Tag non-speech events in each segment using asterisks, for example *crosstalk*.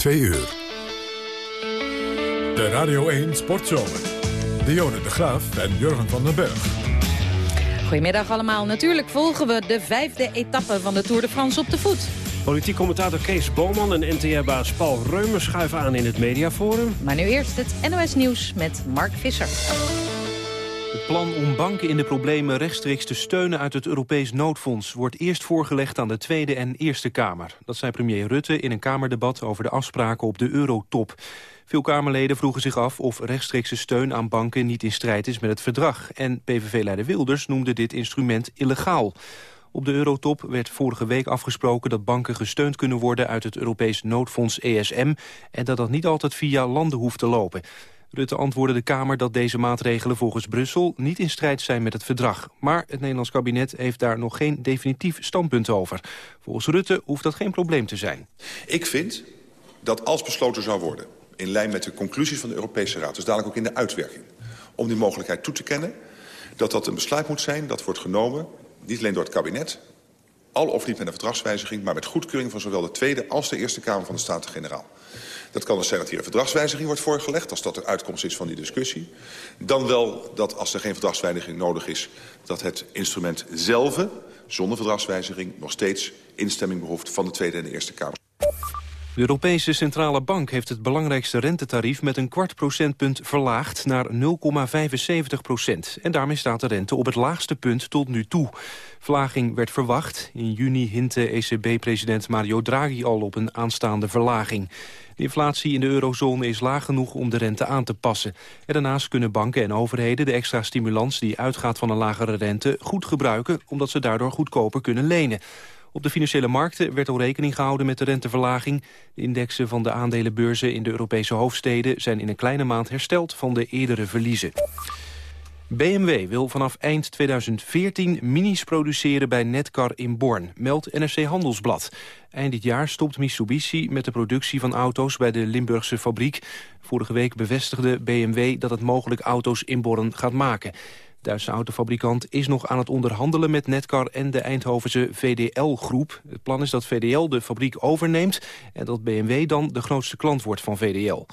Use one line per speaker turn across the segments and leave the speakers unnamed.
2 uur. De Radio 1 Sportzomer. Dionne de Graaf en Jurgen van den Berg.
Goedemiddag allemaal. Natuurlijk volgen we de vijfde etappe van de Tour de France op de voet.
Politiek commentator Kees Boman en NTR-baas Paul Reumer schuiven aan in het mediaforum.
Maar nu eerst het NOS Nieuws met Mark Visser.
Het plan om banken in de problemen rechtstreeks te steunen uit het Europees noodfonds wordt eerst voorgelegd aan de Tweede en Eerste Kamer. Dat zei premier Rutte in een Kamerdebat over de afspraken op de eurotop. Veel Kamerleden vroegen zich af of rechtstreekse steun aan banken niet in strijd is met het verdrag. En PVV-leider Wilders noemde dit instrument illegaal. Op de Eurotop werd vorige week afgesproken dat banken gesteund kunnen worden uit het Europees noodfonds ESM en dat dat niet altijd via landen hoeft te lopen. Rutte antwoordde de Kamer dat deze maatregelen volgens Brussel niet in strijd zijn met het verdrag. Maar het Nederlands kabinet heeft daar nog geen definitief standpunt over. Volgens Rutte hoeft dat geen probleem te zijn.
Ik vind dat als besloten zou worden, in lijn met de conclusies van de Europese Raad... dus dadelijk ook in de uitwerking, om die mogelijkheid toe te kennen... dat dat een besluit moet zijn dat wordt genomen, niet alleen door het kabinet... al of niet met een verdragswijziging, maar met goedkeuring van zowel de Tweede als de Eerste Kamer van de Staten-Generaal. Dat kan dus zijn dat hier een verdragswijziging wordt voorgelegd... als dat de uitkomst is van die discussie. Dan wel dat als er geen verdragswijziging nodig is... dat het instrument zelf, zonder verdragswijziging... nog steeds instemming behoeft van de Tweede en de Eerste Kamer.
De Europese Centrale Bank heeft het belangrijkste rentetarief met een kwart procentpunt verlaagd naar 0,75 procent. En daarmee staat de rente op het laagste punt tot nu toe. Verlaging werd verwacht. In juni hintte ECB-president Mario Draghi al op een aanstaande verlaging. De inflatie in de eurozone is laag genoeg om de rente aan te passen. En daarnaast kunnen banken en overheden de extra stimulans die uitgaat van een lagere rente goed gebruiken, omdat ze daardoor goedkoper kunnen lenen. Op de financiële markten werd al rekening gehouden met de renteverlaging. De indexen van de aandelenbeurzen in de Europese hoofdsteden... zijn in een kleine maand hersteld van de eerdere verliezen. BMW wil vanaf eind 2014 minis produceren bij Netcar in Born, meldt NRC Handelsblad. Eind dit jaar stopt Mitsubishi met de productie van auto's bij de Limburgse fabriek. Vorige week bevestigde BMW dat het mogelijk auto's in Born gaat maken. Duitse autofabrikant is nog aan het onderhandelen met Netcar en de Eindhovense VDL-groep. Het plan is dat VDL de fabriek overneemt en dat BMW dan de grootste klant wordt van VDL.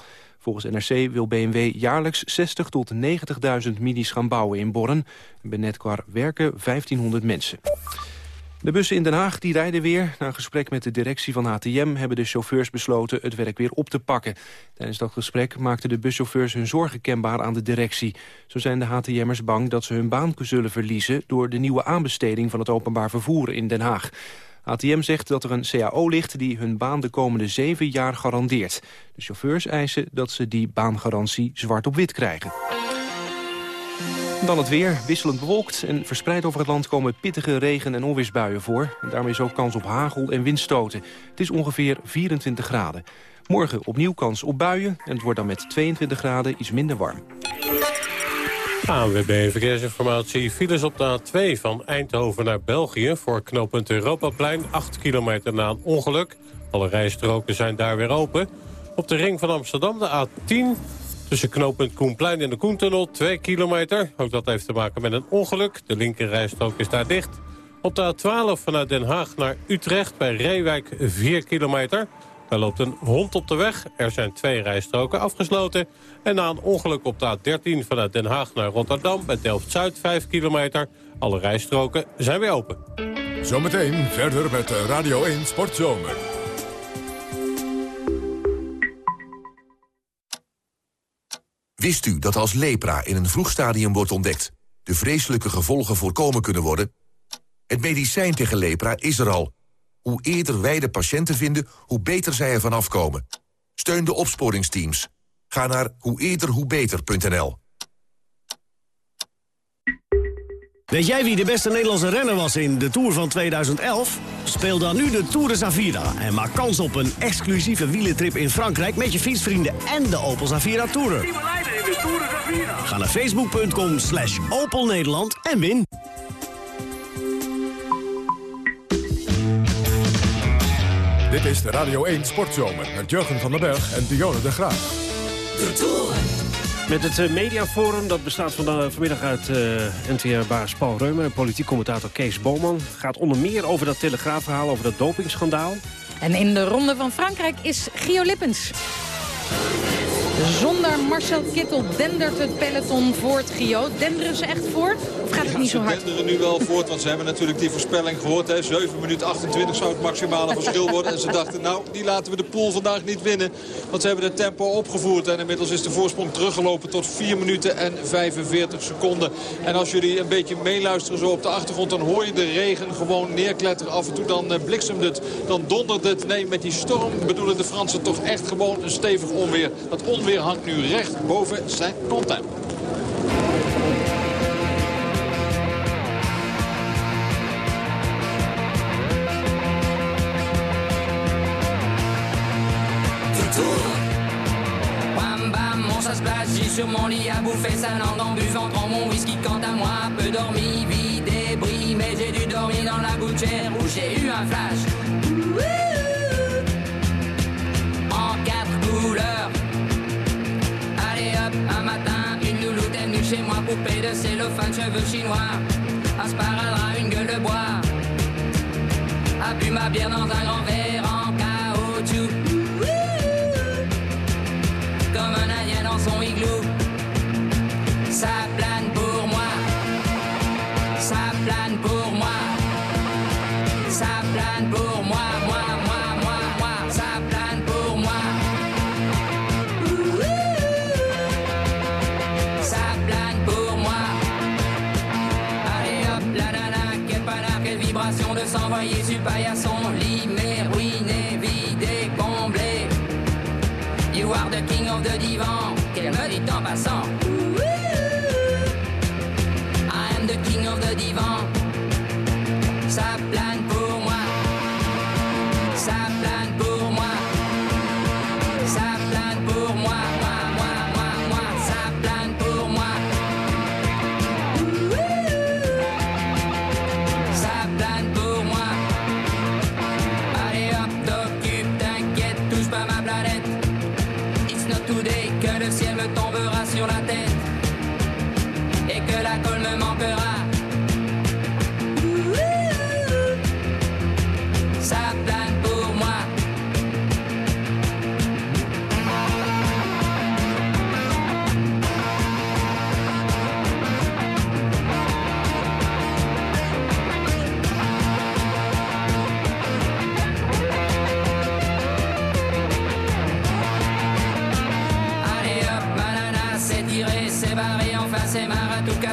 Volgens NRC wil BMW jaarlijks 60 tot 90.000 minis gaan bouwen in Borren. Bij Netcar werken 1500 mensen. De bussen in Den Haag die rijden weer. Na een gesprek met de directie van HTM hebben de chauffeurs besloten het werk weer op te pakken. Tijdens dat gesprek maakten de buschauffeurs hun zorgen kenbaar aan de directie. Zo zijn de HTM'ers bang dat ze hun baan zullen verliezen door de nieuwe aanbesteding van het openbaar vervoer in Den Haag. HTM zegt dat er een CAO ligt die hun baan de komende zeven jaar garandeert. De chauffeurs eisen dat ze die baangarantie zwart op wit krijgen. Dan het weer, wisselend bewolkt en verspreid over het land komen pittige regen- en onweersbuien voor. En daarmee is ook kans op hagel en windstoten. Het is ongeveer 24 graden. Morgen opnieuw kans op buien en het wordt dan met 22 graden iets minder warm.
ANWB Verkeersinformatie. Files op de A2 van Eindhoven naar België... voor knooppunt Europaplein, 8 kilometer na een ongeluk. Alle rijstroken zijn daar weer open. Op de ring van Amsterdam de A10... tussen knooppunt Koenplein en de Koentunnel, 2 kilometer. Ook dat heeft te maken met een ongeluk. De linkerrijstrook is daar dicht. Op de A12 vanuit Den Haag naar Utrecht bij Reewijk, 4 kilometer... Er loopt een hond op de weg. Er zijn twee rijstroken afgesloten. En na een ongeluk op de A13 vanuit Den Haag naar Rotterdam... bij Delft-Zuid 5 kilometer. Alle rijstroken zijn weer open.
Zometeen verder met Radio 1 Sportzomer.
Wist u dat als lepra in een vroeg stadium wordt ontdekt... de vreselijke gevolgen voorkomen kunnen worden? Het medicijn tegen lepra is er al hoe eerder wij de patiënten vinden, hoe beter zij ervan afkomen. Steun de opsporingsteams. Ga naar hoe eerder hoe beter.nl.
Weet jij wie de beste Nederlandse renner was in de Tour van 2011? Speel dan nu de Tour de Zavira en maak kans op een exclusieve wielentrip in Frankrijk... met je fietsvrienden en de Opel Zavira Tourer. Ga naar facebook.com slash Opel Nederland en win.
Dit is de Radio 1 Sportzomer met Jurgen van den Berg en Dionne de Graaf. De Tour.
Met het uh, mediaforum, dat bestaat vandaag, vanmiddag uit uh, NTR-baas Paul Reumer... en politiek commentator Kees Boman. gaat onder meer over dat telegraafverhaal, over dat dopingschandaal.
En in de ronde van Frankrijk is Gio Lippens. Zonder Marcel Kittel dendert het peloton voort, Gio. Denderen ze echt voort? Of gaat het niet zo hard?
Ze denderen nu wel voort, want ze hebben natuurlijk die voorspelling gehoord. Hè. 7 minuten 28 zou het maximale verschil worden. En ze dachten, nou, die laten we de pool vandaag niet winnen. Want ze hebben het tempo opgevoerd. En inmiddels is de voorsprong teruggelopen tot 4 minuten en 45 seconden. En als jullie een beetje meeluisteren zo op de achtergrond... dan hoor je de regen gewoon neerkletteren. Af en toe dan eh, bliksemt het, dan dondert het. Nee, met die storm bedoelen de Fransen toch echt gewoon een stevig onweer. Dat onweer onweer hangt nu recht boven zijn.
J'ai sur mon lit à bouffer sa langue en buvant trop mon whisky Quant à moi, peu dormi, vide débris Mais j'ai dû dormir dans la gouttière où j'ai eu un flash En chez moi, poupée de cellophane, cheveux chinois, un sparadrap, une gueule de bois, a bu ma bière dans un grand verre de divan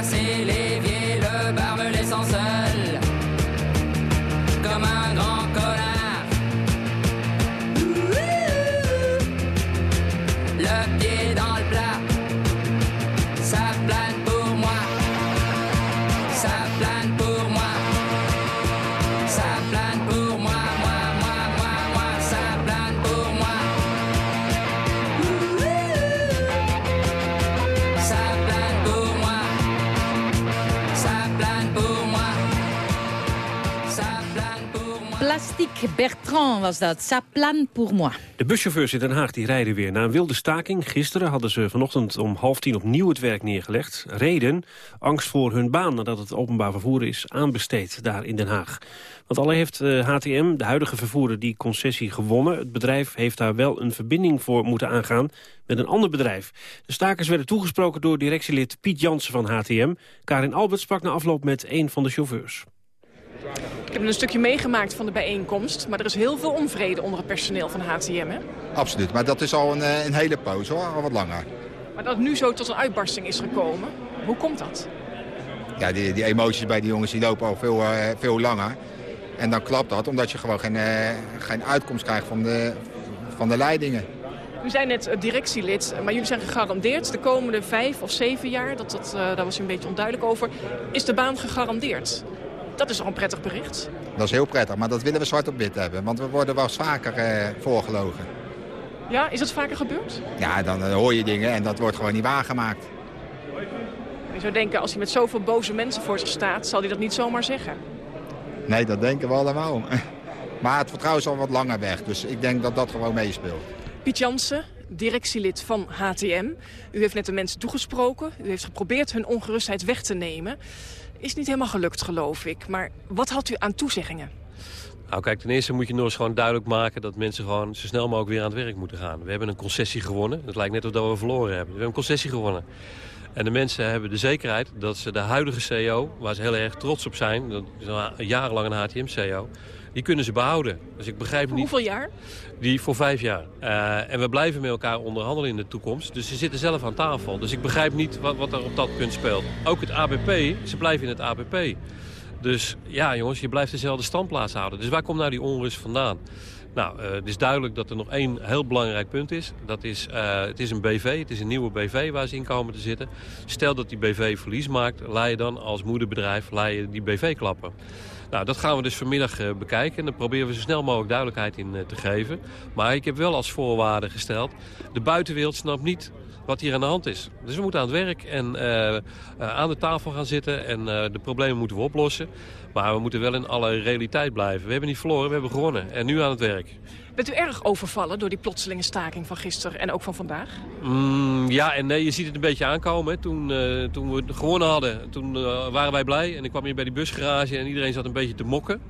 hacer. Was dat. Ça plane pour moi.
De buschauffeurs in Den Haag die rijden weer. Na een wilde staking gisteren hadden ze vanochtend om half tien opnieuw het werk neergelegd. Reden, angst voor hun baan nadat het openbaar vervoer is aanbesteed daar in Den Haag. Want al heeft eh, HTM, de huidige vervoerder, die concessie gewonnen. Het bedrijf heeft daar wel een verbinding voor moeten aangaan met een ander bedrijf. De stakers werden toegesproken door directielid Piet Jansen van HTM. Karin Albert sprak na afloop met een van de chauffeurs.
Ik heb een stukje meegemaakt van de bijeenkomst. Maar er is heel veel onvrede onder het personeel van HTM, hè?
Absoluut, maar dat is al een, eh, een hele poos hoor, al wat langer.
Maar dat het nu zo tot een uitbarsting is gekomen, hoe komt dat?
Ja, die, die emoties bij die jongens die lopen al veel, eh, veel langer. En dan klapt dat omdat je gewoon geen, eh, geen uitkomst krijgt van de, van de leidingen.
U zijn net directielid, maar jullie zijn gegarandeerd de komende vijf of zeven jaar, dat, dat, eh, daar was u een beetje onduidelijk over, is de baan gegarandeerd. Dat is toch een prettig bericht?
Dat is heel prettig, maar dat willen we zwart op wit hebben. Want we worden wel eens vaker eh, voorgelogen.
Ja, is dat vaker gebeurd?
Ja, dan eh, hoor je dingen en dat wordt gewoon niet waargemaakt.
Je zou denken, als hij met zoveel boze mensen voor zich staat, zal hij dat niet zomaar zeggen.
Nee, dat denken we allemaal. *laughs* Maar het vertrouwen is al wat langer weg, dus ik denk dat dat gewoon meespeelt.
Piet Jansen, directielid van HTM. U heeft net de mensen toegesproken. U heeft geprobeerd hun ongerustheid weg te nemen. Is niet helemaal gelukt, geloof ik. Maar wat had u aan toezeggingen?
Nou kijk, ten eerste moet je nog eens gewoon duidelijk maken... dat mensen gewoon zo snel mogelijk weer aan het werk moeten gaan. We hebben een concessie gewonnen. Het lijkt net alsof we verloren hebben. We hebben een concessie gewonnen. En de mensen hebben de zekerheid dat ze de huidige CEO... waar ze heel erg trots op zijn, dat is al jarenlang een HTM-CEO... die kunnen ze behouden. Dus ik begrijp
Voor
niet...
hoeveel jaar?
Die voor vijf jaar. Eh, en we blijven met elkaar onderhandelen in de toekomst. Dus ze zitten zelf aan tafel. Dus ik begrijp niet wat, wat er op dat punt speelt. Ook het ABP, ze blijven in het ABP. Dus ja, jongens, je blijft dezelfde standplaats houden. Dus waar komt nou die onrust vandaan? Nou, eh, het is duidelijk dat er nog één heel belangrijk punt is. Dat is, eh, het is een BV, het is een nieuwe BV waar ze in komen te zitten. Stel dat die BV verlies maakt, laat je dan als moederbedrijf laat je die BV klappen. Nou, dat gaan we dus vanmiddag eh, bekijken. En dan proberen we zo snel mogelijk duidelijkheid in eh, te geven. Maar ik heb wel als voorwaarde gesteld... de buitenwereld snapt niet wat hier aan de hand is. Dus we moeten aan het werk en eh, aan de tafel gaan zitten... en de problemen moeten we oplossen. Maar we moeten wel in alle realiteit blijven. We hebben niet verloren, we hebben gewonnen. En nu aan het werk.
Bent u erg overvallen door die plotselinge staking van gisteren en ook van vandaag?
Mm, ja en nee, je ziet het een beetje aankomen. Toen, eh, toen we gewonnen hadden, toen eh, waren wij blij. En ik kwam hier bij die busgarage en iedereen zat een beetje te mokken.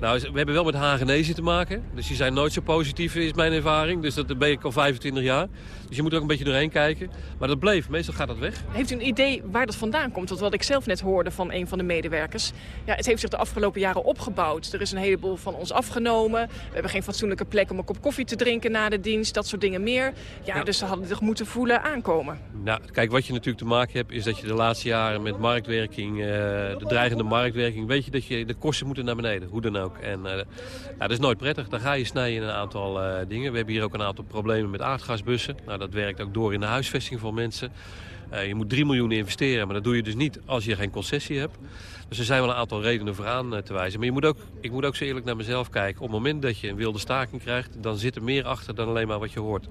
Nou, we hebben wel met Hagenezen te maken. Dus die zijn nooit zo positief, is mijn ervaring. Dus dat ben ik al 25 jaar. Dus je moet er ook een beetje doorheen kijken. Maar dat bleef. Meestal gaat dat weg.
Heeft u een idee waar dat vandaan komt? Want wat ik zelf net hoorde van een van de medewerkers... Ja, het heeft zich de afgelopen jaren opgebouwd. Er is een heleboel van ons afgenomen. We hebben geen fatsoenlijke plek om een kop koffie te drinken na de dienst. Dat soort dingen meer. Ja, dus ze hadden zich moeten voelen aankomen.
Nou, kijk, wat je natuurlijk te maken hebt... is dat je de laatste jaren met marktwerking, eh, de dreigende marktwerking... weet je dat je de kosten moeten naar beneden, hoe dan ook. En eh, ja, dat is nooit prettig. Dan ga je snijden in een aantal eh, dingen. We hebben hier ook een aantal problemen met aardgasbussen. Nou, dat werkt ook door in de huisvesting van mensen. Eh, je moet 3 miljoen investeren, maar dat doe je dus niet als je geen concessie hebt. Dus er zijn wel een aantal redenen voor aan eh, te wijzen. Maar je moet ook, ik moet ook zo eerlijk naar mezelf kijken. Op het moment dat je een wilde staking krijgt, dan zit er meer achter dan alleen maar wat je hoort.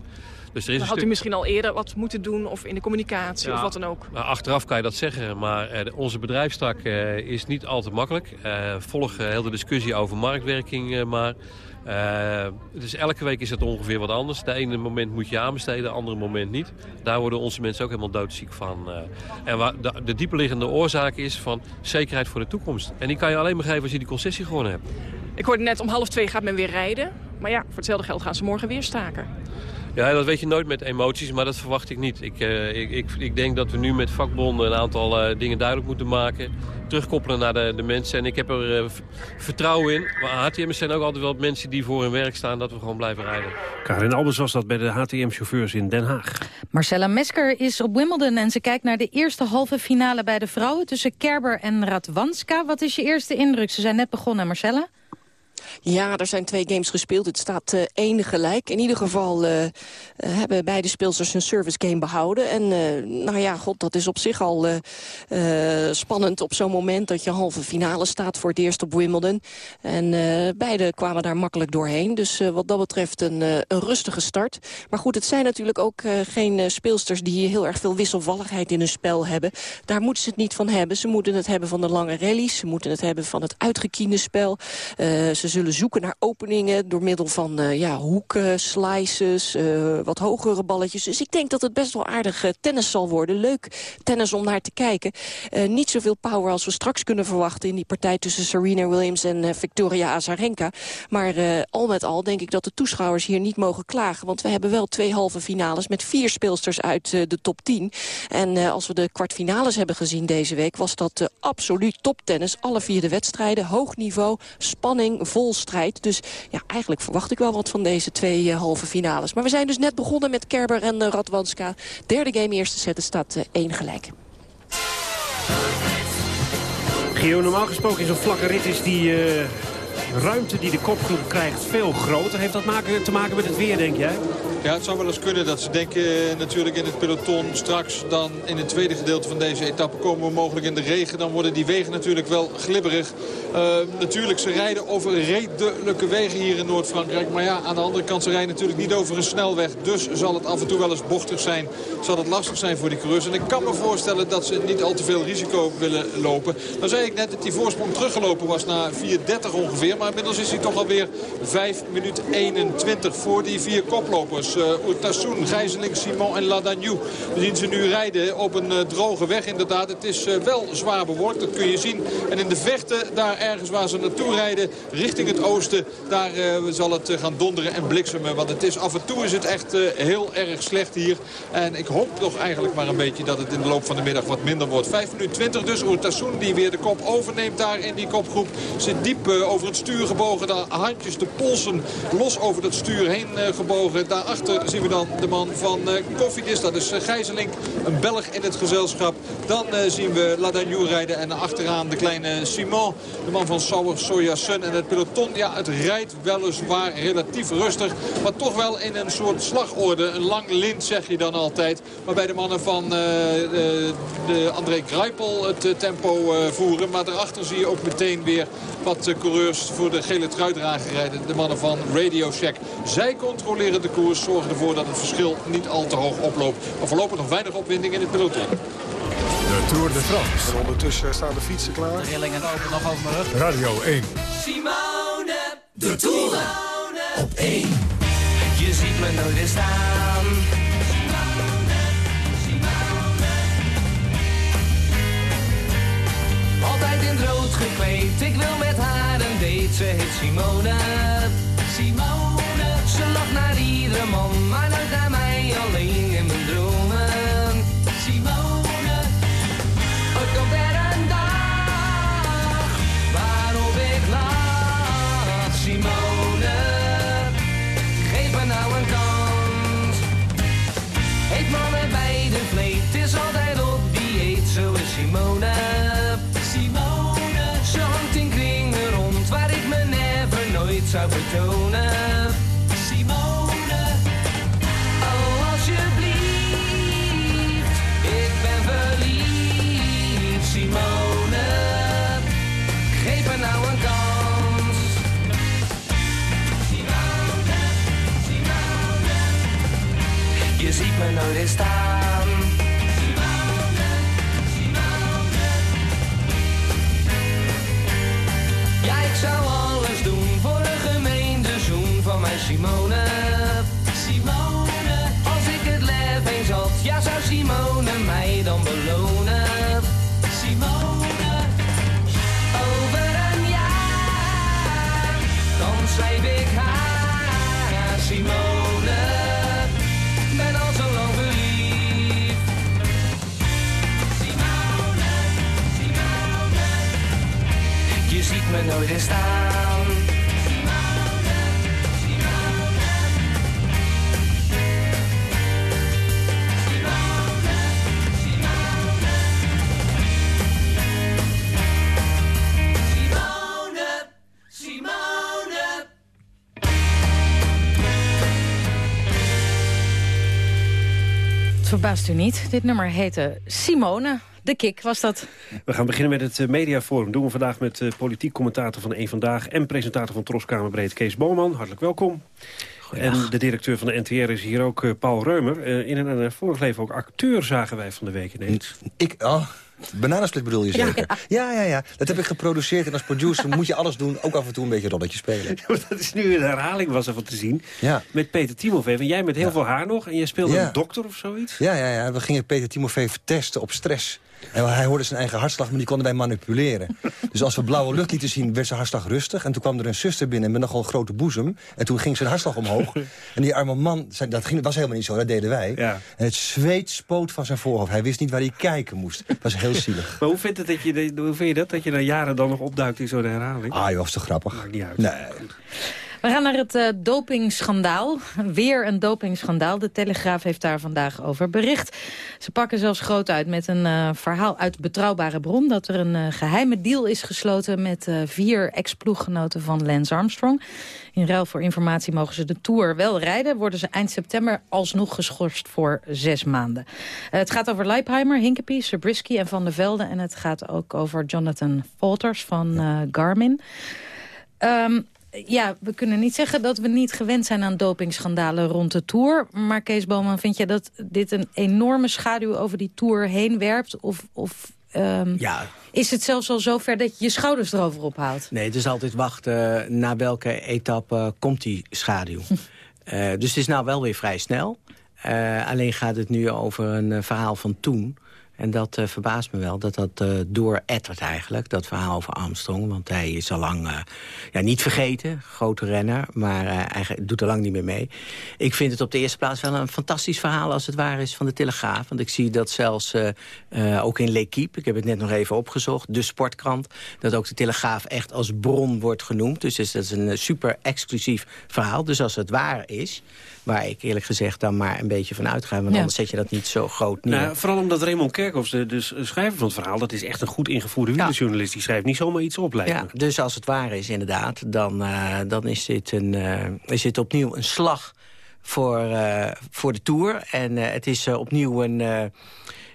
Dus er is
had u misschien al eerder wat moeten doen of in de communicatie
Ja.
of wat dan ook.
Nou, achteraf kan je dat zeggen, maar eh, onze bedrijfstak eh, is niet al te makkelijk. Volg heel de discussie over marktwerking maar. Eh, dus elke week is het ongeveer wat anders. De ene moment moet je aanbesteden, de andere moment niet. Daar worden onze mensen ook helemaal doodziek van. eh. en waar de, de dieperliggende oorzaak is van zekerheid voor de toekomst. En die kan je alleen maar geven als je die concessie gewonnen hebt.
Ik hoorde net om half twee gaat men weer rijden. Maar ja, voor hetzelfde geld gaan ze morgen weer staken.
Ja, dat weet je nooit met emoties, maar dat verwacht ik niet. Ik, eh, ik, ik, ik denk dat we nu met vakbonden een aantal eh, dingen duidelijk moeten maken. Terugkoppelen naar de, de mensen. En ik heb er eh, vertrouwen in. Maar HTM'ers zijn ook altijd wel mensen die voor hun werk staan... dat we gewoon blijven rijden.
Karin Albers was dat bij de HTM-chauffeurs in Den Haag.
Marcella Mesker is op Wimbledon en ze kijkt naar de eerste halve finale bij de vrouwen... tussen Kerber en Radwanska. Wat is je eerste indruk? Ze zijn net begonnen, Marcella.
Ja, er zijn twee games gespeeld. Het staat eh één gelijk. In ieder geval eh, eh, hebben beide speelsters hun service game behouden. En nou ja, god, dat is op zich al spannend op zo'n moment... dat je halve finale staat voor het eerst op Wimbledon. En beide kwamen daar makkelijk doorheen. Dus wat dat betreft een, een rustige start. Maar goed, het zijn natuurlijk ook geen speelsters... die heel erg veel wisselvalligheid in hun spel hebben. Daar moeten ze het niet van hebben. Ze moeten het hebben van de lange rallies. Ze moeten het hebben van het uitgekiende spel. Ze zullen zoeken naar openingen door middel van eh, ja, hoeken, slices, eh, wat hogere balletjes. Dus ik denk dat het best wel aardig eh, tennis zal worden. Leuk tennis om naar te kijken. Niet zoveel power als we straks kunnen verwachten in die partij tussen Serena Williams en Victoria Azarenka. Maar al met al denk ik dat de toeschouwers hier niet mogen klagen. Want we hebben wel twee halve finales met vier speelsters uit de top 10. En als we de kwartfinales hebben gezien deze week... was dat absoluut toptennis. Alle vier de wedstrijden, hoog niveau, spanning, vol strijd. Dus ja, eigenlijk verwacht ik wel wat van deze twee eh, halve finales. Maar we zijn dus net begonnen met Kerber en eh, Radwanska. Derde game, eerste set, staat eh, één gelijk.
Gio, normaal gesproken in zo'n vlakke rit is die eh, ruimte die de kopgroep krijgt veel groter. Heeft dat maken, te maken met het weer, denk jij?
Ja, het zou wel eens kunnen dat ze denken eh, natuurlijk in het peloton straks dan in het tweede gedeelte van deze etappe komen we mogelijk in de regen. Dan worden die wegen natuurlijk wel glibberig. Uh, natuurlijk, ze rijden over redelijke wegen hier in Noord-Frankrijk. Maar ja, aan de andere kant, ze rijden natuurlijk niet over een snelweg. Dus zal het af en toe wel eens bochtig zijn. Zal het lastig zijn voor die coureurs. En ik kan me voorstellen dat ze niet al te veel risico willen lopen. Dan zei ik net dat die voorsprong teruggelopen was na 4.30 ongeveer. Maar Maar inmiddels is hij toch alweer 5 minuten 21 voor die vier koplopers. Uh, Urtasun, Gijzeling, Simon en Ladagnou. We zien ze nu rijden op een uh, droge weg inderdaad. Het is uh, wel zwaar bewolkt, dat kun je zien. En in de vechten, daar ergens waar ze naartoe rijden, richting het oosten... daar zal het gaan donderen en bliksemen. Want het is, af en toe is het echt heel erg slecht hier. En ik hoop toch eigenlijk maar een beetje dat het in de loop van de middag wat minder wordt. 5 minuten 20 dus. Urtasun die weer de kop overneemt daar in die kopgroep. Zit diep over het stuur gebogen. De handjes, de polsen los over dat stuur heen gebogen. Daarachter zien we dan de man van Koffiedis. Dat is Gijzeling, een Belg in het gezelschap. Dan zien we Ladagnou rijden en achteraan de kleine Simon. De man van Sauer Soja Sun. En het peloton, ja, het rijdt weliswaar relatief rustig. Maar toch wel in een soort slagorde. Een lang lint zeg je dan altijd. Waarbij de mannen van uh, de André Greipel het tempo voeren. Maar daarachter zie je ook meteen weer wat coureurs voor de gele truidrager rijden. De mannen van Radio Shack. Zij controleren de koers. Zorgen ervoor dat het verschil niet al te hoog oploopt. Maar voorlopig nog weinig opwinding in het peloton.
De Tour de France.
En ondertussen staan de fietsen klaar.
De rillingen lopen nog over mijn rug.
Radio 1.
Simone, de Tour. Op 1. Je ziet me nooit weer staan. Simone, Simone. Altijd in het rood gekleed. Ik wil met haar een date. Ze heet Simone. Simone. Naar iedere man, naar
verbaast u niet. Dit nummer heette Simone. De Kik was dat.
We gaan beginnen met het eh, mediaforum. doen we vandaag met uh, politiek commentator van Eén Vandaag... en presentator van Troskamerbreed Kees Boman. Hartelijk welkom. En de directeur van de NTR is hier ook, uh, Paul Reumer. Uh, in een uh, vorig leven ook acteur zagen wij van de week ineens.
Ik, oh, Bananensplit bedoel je zeker? Ja. ja, ja, ja. Dat heb ik geproduceerd en als producer moet je alles doen. Ook af en toe een beetje rolletje spelen. *laughs*
dat is nu een herhaling was er van te zien.
Ja.
Met Peter Timofeef. En jij met heel veel haar nog. En jij speelde een dokter of zoiets?
Ja, ja, ja. We gingen Peter Timofeef testen op stress. En hij hoorde zijn eigen hartslag, maar die konden wij manipuleren. *laughs* Dus als we blauwe lucht lieten zien, werd zijn hartslag rustig. En toen kwam er een zuster binnen met nogal een grote boezem. En toen ging zijn hartslag omhoog. *laughs* En die arme man, dat ging, was helemaal niet zo, dat deden wij.
Ja.
En het zweet spoot van zijn voorhoofd. Hij wist niet waar hij kijken moest. Dat was heel zielig. *laughs*
Maar hoe vind, het dat je, hoe vind je dat, dat je na jaren dan nog opduikt in zo'n herhaling?
Ah, joh, was toch grappig?
Maakt niet uit.
Nee.
We gaan naar het uh, dopingschandaal. *laughs* Weer een dopingschandaal. De Telegraaf heeft daar vandaag over bericht. Ze pakken zelfs groot uit met een uh, verhaal uit betrouwbare bron... dat er een uh, geheime deal is gesloten met vier ex-ploeggenoten van Lance Armstrong. In ruil voor informatie mogen ze de Tour wel rijden. Worden ze eind september alsnog geschorst voor zes maanden. het gaat over Leipheimer, Hinkepie, Sabrisky en Van der Velde. En het gaat ook over Jonathan Walters van Garmin. Um, ja, we kunnen niet zeggen dat we niet gewend zijn aan dopingschandalen rond de Tour. Maar Kees Boman, vind jij dat dit een enorme schaduw over die Tour heen werpt? Of, of ehm,
Ja.
is het zelfs al zover dat je je schouders erover ophaalt.
Nee, het is altijd wachten uh, naar welke etappe komt die schaduw. uh, *laughs* dus het is nou wel weer vrij snel. Uh, alleen gaat het nu over een verhaal van toen. En dat uh, verbaast me wel, dat dat uh, doorettert eigenlijk, dat verhaal over Armstrong. Want hij is al lang uh, ja, niet vergeten, grote renner, maar hij doet er lang niet meer mee. Ik vind het op de eerste plaats wel een fantastisch verhaal als het waar is van de Telegraaf. Want ik zie dat zelfs ook in L'Equipe, ik heb het net nog even opgezocht, de sportkrant, dat ook de Telegraaf echt als bron wordt genoemd. Dus dat is een super exclusief verhaal. Dus als het waar is, waar ik eerlijk gezegd dan maar een beetje van uitga, want ja. anders zet je dat niet zo groot neer.
Nou, vooral omdat Raymond Kerkhoffs, de, de schrijver van het verhaal... dat is echt een goed ingevoerde wielerjournalist. Die schrijft niet zomaar iets op, lijkt
ja, Dus als het waar is, inderdaad, dan, uh, dan is, dit een, uh, is dit opnieuw een slag voor, uh, voor de Tour. En het is opnieuw een,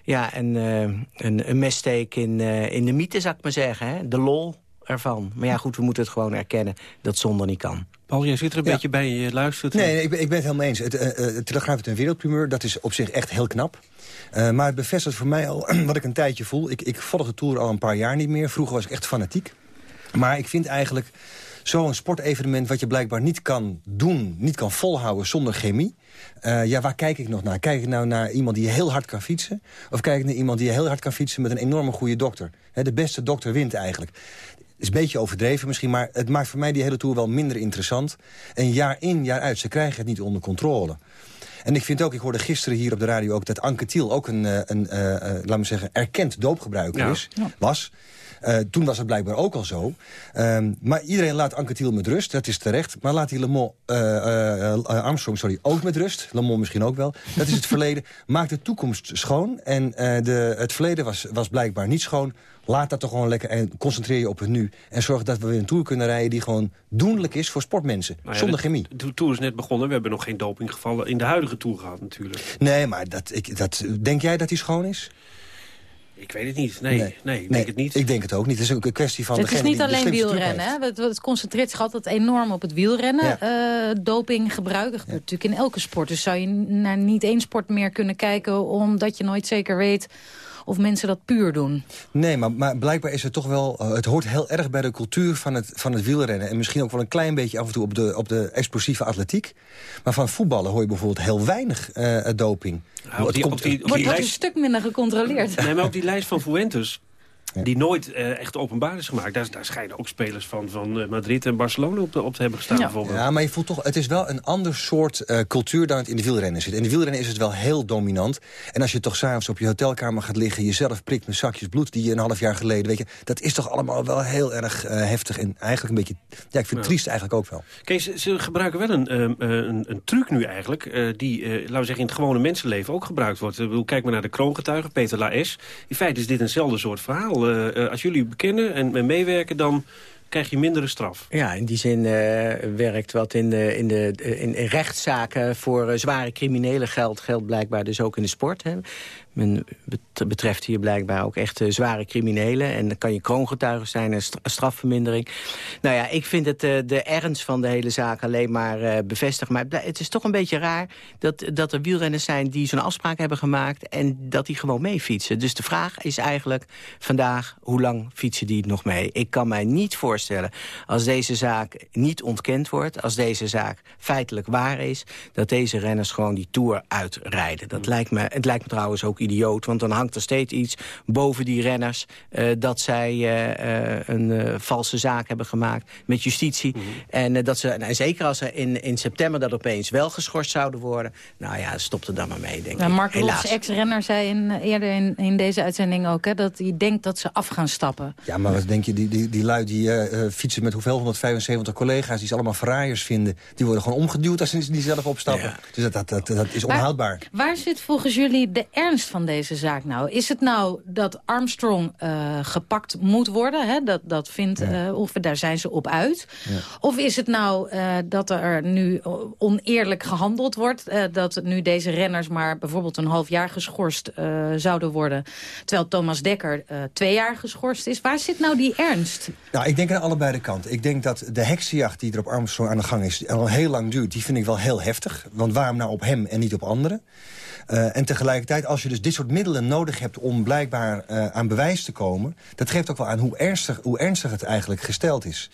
ja, een, een, een messteek in, in de mythe, zou ik maar zeggen. Hè? De lol ervan. Maar ja, goed, we moeten het gewoon erkennen dat zonder niet kan.
Paul, jij zit er een ja. beetje bij, je luistert.
Nee, nee ik, ben, ik ben het helemaal eens. Het, uh, het Telegraaf heeft een wereldprimeur, dat is op zich echt heel knap. Uh, maar het bevestigt voor mij al *clears throat* wat ik een tijdje voel. Ik, ik volg de Tour al een paar jaar niet meer. Vroeger was ik echt fanatiek. Maar ik vind eigenlijk zo'n sportevenement wat je blijkbaar niet kan doen... niet kan volhouden zonder chemie... Uh, ja, waar kijk ik nog naar? Kijk ik nou naar iemand die heel hard kan fietsen? Of kijk ik naar iemand die heel hard kan fietsen met een enorme goede dokter? He, de beste dokter wint eigenlijk is een beetje overdreven misschien, maar het maakt voor mij die hele Tour wel minder interessant. En jaar in, jaar uit, ze krijgen het niet onder controle. En ik vind ook, ik hoorde gisteren hier op de radio ook... dat Anke Thiel ook een, een, een uh, uh, laat me zeggen, erkend doopgebruiker
ja.
is, was. Uh, toen was het blijkbaar ook al zo. Um, maar iedereen laat Anke Thiel met rust, dat is terecht. Maar laat die Le Mans, Armstrong sorry, ook met rust. Le Mans misschien ook wel. Dat is het *laughs* verleden. Maak de toekomst schoon. En de, het verleden was, was blijkbaar niet schoon. Laat dat toch gewoon lekker en concentreer je op het nu. En zorg dat we weer een Tour kunnen rijden die gewoon doenlijk is voor sportmensen.
Nou ja,
zonder
de,
chemie.
De Tour is net begonnen. We hebben nog geen dopinggevallen in de huidige Tour gehad natuurlijk.
Nee, maar dat, ik, dat, denk jij dat die schoon is?
Ik weet het niet. Nee, nee, nee ik denk het niet.
Ik denk het ook niet. Het is ook een kwestie van
Het is niet alleen wielrennen. Hè? Het, het, concentreert zich altijd enorm op het wielrennen. Ja. Uh, doping gebruiken. Ja. Natuurlijk in elke sport. Dus zou je naar niet één sport meer kunnen kijken... omdat je nooit zeker weet of mensen dat puur doen.
Nee, maar, maar blijkbaar is het toch wel... Uh, het hoort heel erg bij de cultuur van het, van het wielrennen. En misschien ook wel een klein beetje af en toe op de, op de explosieve atletiek. Maar van voetballen hoor je bijvoorbeeld heel weinig uh, doping.
Nou, die,
komt, op die, op die wordt lijst... een stuk minder gecontroleerd.
Nee, maar op die lijst van Fuentes... Ja. die nooit uh, echt openbaar is gemaakt. Daar, daar schijnen ook spelers van, van uh, Madrid en Barcelona op, de, op te hebben gestaan.
Ja.
Bijvoorbeeld.
ja, maar je voelt toch, het is wel een ander soort uh, cultuur dan het in de wielrennen zit. In de wielrennen is het wel heel dominant. En als je toch s'avonds op je hotelkamer gaat liggen... jezelf prikt met zakjes bloed die je een half jaar geleden... weet je, dat is toch allemaal wel heel erg heftig. En eigenlijk een beetje, ja, ik vind het triest eigenlijk ook wel.
Kees, ze, gebruiken wel een, een, een truc nu eigenlijk... die, laten we zeggen, in het gewone mensenleven ook gebruikt wordt. Ik bedoel, kijk maar naar de kroongetuige, Peter Laes. In feite is dit eenzelfde soort verhaal. Uh, uh, als jullie bekennen en, en meewerken, dan krijg je mindere straf.
Ja, in die zin uh, werkt wat in, de, in, de, in, rechtszaken voor zware criminelen geld, geldt blijkbaar dus ook in de sport. Hè. Men betreft hier blijkbaar ook echt uh, zware criminelen. En dan kan je kroongetuige zijn en strafvermindering. Nou ja, ik vind het uh, de ernst van de hele zaak alleen maar uh, bevestigd. Maar het is toch een beetje raar dat, dat er wielrenners zijn... die zo'n afspraak hebben gemaakt en dat die gewoon mee fietsen. Dus de vraag is eigenlijk vandaag, hoe lang fietsen die nog mee? Ik kan mij niet voorstellen, als deze zaak niet ontkend wordt... als deze zaak feitelijk waar is... dat deze renners gewoon die Tour uitrijden. Dat lijkt me, het lijkt me trouwens ook idioot. Want dan hangt er steeds iets boven die renners... Uh, dat zij uh, een uh, valse zaak hebben gemaakt met justitie. Mm -hmm. En dat ze, en zeker als ze in, in september dat opeens wel geschorst zouden worden... nou ja, stop er dan maar mee, denk
ja,
ik.
Mark Ross, ex-renner, zei in, eerder in, in deze uitzending ook... Hè, dat hij denkt dat ze af gaan stappen.
Ja, maar wat denk je, die, die, die lui die fietsen met hoeveel? 175 collega's, die ze allemaal verraaiers vinden... die worden gewoon omgeduwd als ze niet zelf opstappen. Ja. Dus dat, dat, dat, dat is onhoudbaar.
Maar, waar zit volgens jullie de ernst van deze zaak nou? Is het nou dat Armstrong uh, gepakt moet worden? Hè? Dat, dat vindt, ja. uh, of daar zijn ze op uit. Ja. Of is het nou uh, dat er nu oneerlijk gehandeld wordt? dat nu deze renners maar bijvoorbeeld een half jaar geschorst zouden worden. Terwijl Thomas Dekker twee jaar geschorst is. Waar zit nou die ernst?
Nou, ik denk beide, allebei de kant. Ik denk dat de heksenjacht die er op Armstrong aan de gang is... al heel lang duurt, die vind ik wel heel heftig. Want waarom nou op hem en niet op anderen? En tegelijkertijd, als je dus dit soort middelen nodig hebt... om blijkbaar uh, aan bewijs te komen... dat geeft ook wel aan hoe ernstig, hoe ernstig het eigenlijk gesteld is.